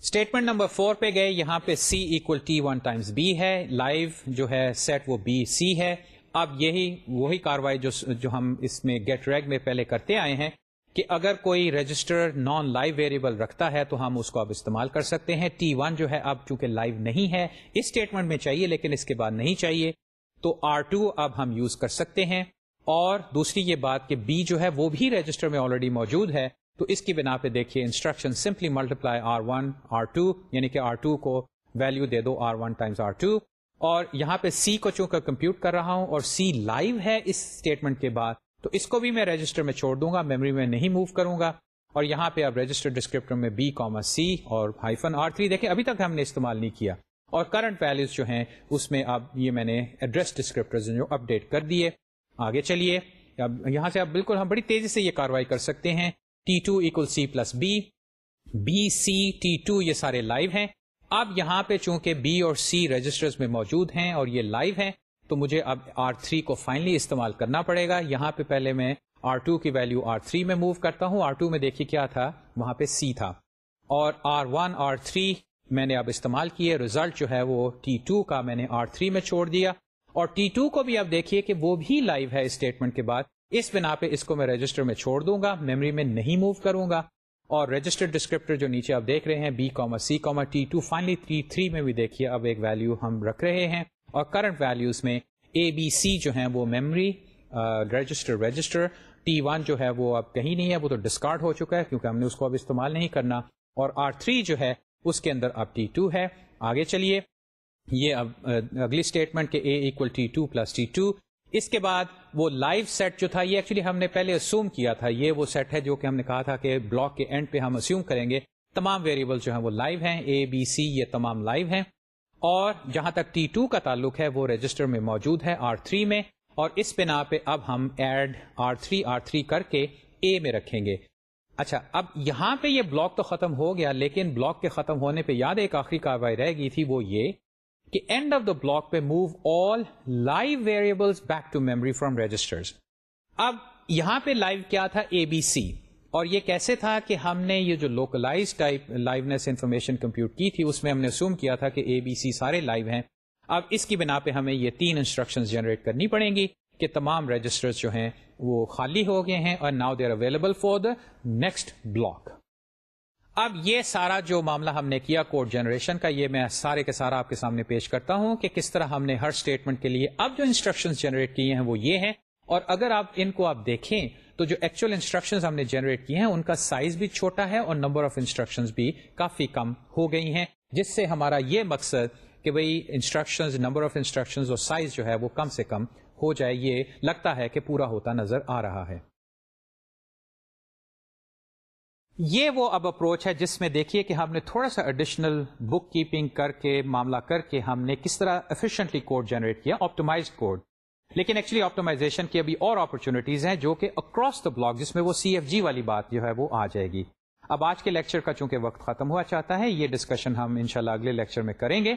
اسٹیٹمنٹ نمبر فور پہ گئے، یہاں پہ c equal t one times b ہے لائیو جو ہے سیٹ وہ بی سی ہے۔ اب یہی وہی کاروائی جو جو ہم اس میں گیٹ ریگ میں پہلے کرتے آئے ہیں کہ اگر کوئی رجسٹر نان لائیو ویریبل رکھتا ہے تو ہم اس کو اب استعمال کر سکتے ہیں۔ ٹی ون جو ہے اب چونکہ لائیو نہیں ہے، اس اسٹیٹمنٹ میں چاہیے لیکن اس کے بعد نہیں چاہیے۔ تو آر ٹو اب ہم یوز کر سکتے ہیں۔ اور دوسری یہ بات کہ بی جو ہے وہ بھی رجسٹر میں آلریڈی موجود ہے۔ تو اس کی بنا پہ دیکھیے instruction simply multiply R one R two یعنی کہ آر ٹو کو ویلو دے دو R one times R two اور یہاں پہ سی کو چونکہ کمپیوٹ کر رہا ہوں اور سی لائیو ہے اس اسٹیٹمنٹ کے بعد، تو اس کو بھی میں رجسٹر میں چھوڑ دوں گا میموری میں نہیں موو کروں گا۔ اور یہاں پہ اب رجسٹر ڈسکرپٹر میں بی کاما سی اور ہائیفن آر تھری دیکھیں، ابھی تک ہم نے استعمال نہیں کیا۔ اور کرنٹ ویلوز جو ہیں، اس میں اب یہ میں نے ایڈریس ڈسکرپٹر جو اپڈیٹ کر دیے۔ آگے چلیے۔ اب یہاں سے اب بالکل ہم بڑی تیزی سے یہ کاروائی کر سکتے ہیں۔ T two equal c plus b b c t two یہ سارے لائیو ہیں۔ اب یہاں پہ چونکہ بی اور سی رجسٹرز میں موجود ہیں اور یہ لائیو ہیں، تو مجھے اب آر تھری کو فائنلی استعمال کرنا پڑے گا۔ یہاں پہ پہلے میں آر ٹو کی ویلو آر تھری میں موو کرتا ہوں۔ آر ٹو میں دیکھیے کیا تھا۔ وہاں پہ سی تھا۔ اور آر ون آر تھری میں نے اب استعمال کیے ریزلٹ جو ہے وہ ٹی ٹو کا میں نے آر تھری میں چھوڑ دیا۔ اور ٹی ٹو کو بھی اب دیکھیے کہ وہ بھی لائیو ہے اسٹیٹمنٹ کے بعد۔ اس بنا پہ اس کو میں رجسٹر میں چھوڑ دوں گا میموری میں نہیں موو کروں گا۔ اور رجسٹر ڈسکرپٹر جو نیچے آپ دیکھ رہے ہیں b comma c comma t two finally three three میں بھی دیکھیے اب ایک ویلو ہم رکھ رہے ہیں۔ اور کرنٹ ویلوز میں اے بی سی جو ہیں وہ memory register register t one جو ہے وہ اب کہیں نہیں ہے، وہ تو ڈسکارڈ ہو چکا ہے کیونکہ ہم نے اس کو اب استعمال نہیں کرنا۔ اور آر تھری جو ہے اس کے اندر اب ٹی ٹو ہے۔ آگے چلیے۔ یہ اب اگلی اسٹیٹمنٹ کے a equal t two plus t two. اس کے بعد وہ لائیو سیٹ جو تھا، یہ ایکچولی ہم نے پہلے اسوم کیا تھا۔ یہ وہ سیٹ ہے جو کہ ہم نے کہا تھا کہ بلاک کے اینڈ پہ ہم اسیوم کریں گے۔ تمام ویریبل جو ہیں وہ لائیو ہیں۔ اے بی سی یہ تمام لائیو ہیں۔ اور جہاں تک ٹی ٹو کا تعلق ہے، وہ رجسٹر میں موجود ہے آر تھری میں۔ اور اس بنا پہ اب ہم add R three R three کر کے اے میں رکھیں گے۔ اچھا اب یہاں پہ یہ بلاک تو ختم ہو گیا، لیکن بلاک کے ختم ہونے پہ یاد ایک آخری کاروائی رہ گئی تھی، وہ یہ کہ اینڈ آف دا بلاک پہ move all live variable back to memory from register اب یہاں پہ لائیو کیا تھا؟ اے بی سی اور یہ کیسے تھا کہ ہم نے یہ جو localize type liveness information compute کی تھی، اس میں ہم نے سوم کیا تھا کہ اے بی سی سارے لائیو ہیں۔ اب اس کی بنا پہ ہمیں یہ تین انسٹرکشن جنریٹ کرنی پڑیں گی کہ تمام رجسٹر جو ہیں وہ خالی ہو گئے ہیں اور now they're available for the next block اب یہ سارا جو معاملہ ہم نے کیا کوڈ جنریشن کا، یہ میں سارے کے سارا آپ کے سامنے پیش کرتا ہوں کہ کس طرح ہم نے ہر اسٹیٹمنٹ کے لیے اب جو انسٹرکشن جنریٹ کیے ہیں وہ یہ ہیں۔ اور اگر آپ ان کو آپ دیکھیں تو جو ایکچوئل انسٹرکشن ہم نے جنریٹ کیے ہیں، ان کا سائز بھی چھوٹا ہے اور نمبر آف انسٹرکشن بھی کافی کم ہو گئی ہیں۔ جس سے ہمارا یہ مقصد کہ بھائی انسٹرکشن نمبر آف انسٹرکشن اور سائز جو ہے وہ کم سے کم ہو جائے، یہ لگتا ہے کہ پورا ہوتا نظر آ رہا ہے۔ یہ وہ اب اپروچ ہے جس میں دیکھیے کہ ہم نے تھوڑا سا ایڈیشنل بک کیپنگ کر کے، معاملہ کر کے ہم نے کس طرح افیشینٹلی کوڈ جنریٹ کیا آپٹومائز کوڈ لیکن ایکچولی آپٹومائزیشن کی ابھی اور اپرچونیٹیز ہیں جو کہ اکراس دا بلاک جس میں وہ سی ایف جی والی بات جو ہے وہ آ جائے گی۔ اب آج کے لیکچر کا چونکہ وقت ختم ہوا چاہتا ہے، یہ ڈسکشن ہم انشاءاللہ اگلے لیکچر میں کریں گے۔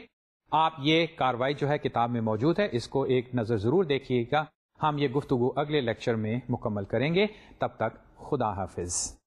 آپ یہ کاروائی جو ہے کتاب میں موجود ہے، اس کو ایک نظر ضرور دیکھیے گا۔ ہم یہ گفتگو اگلے لیکچر میں مکمل کریں گے۔ تب تک خدا حافظ۔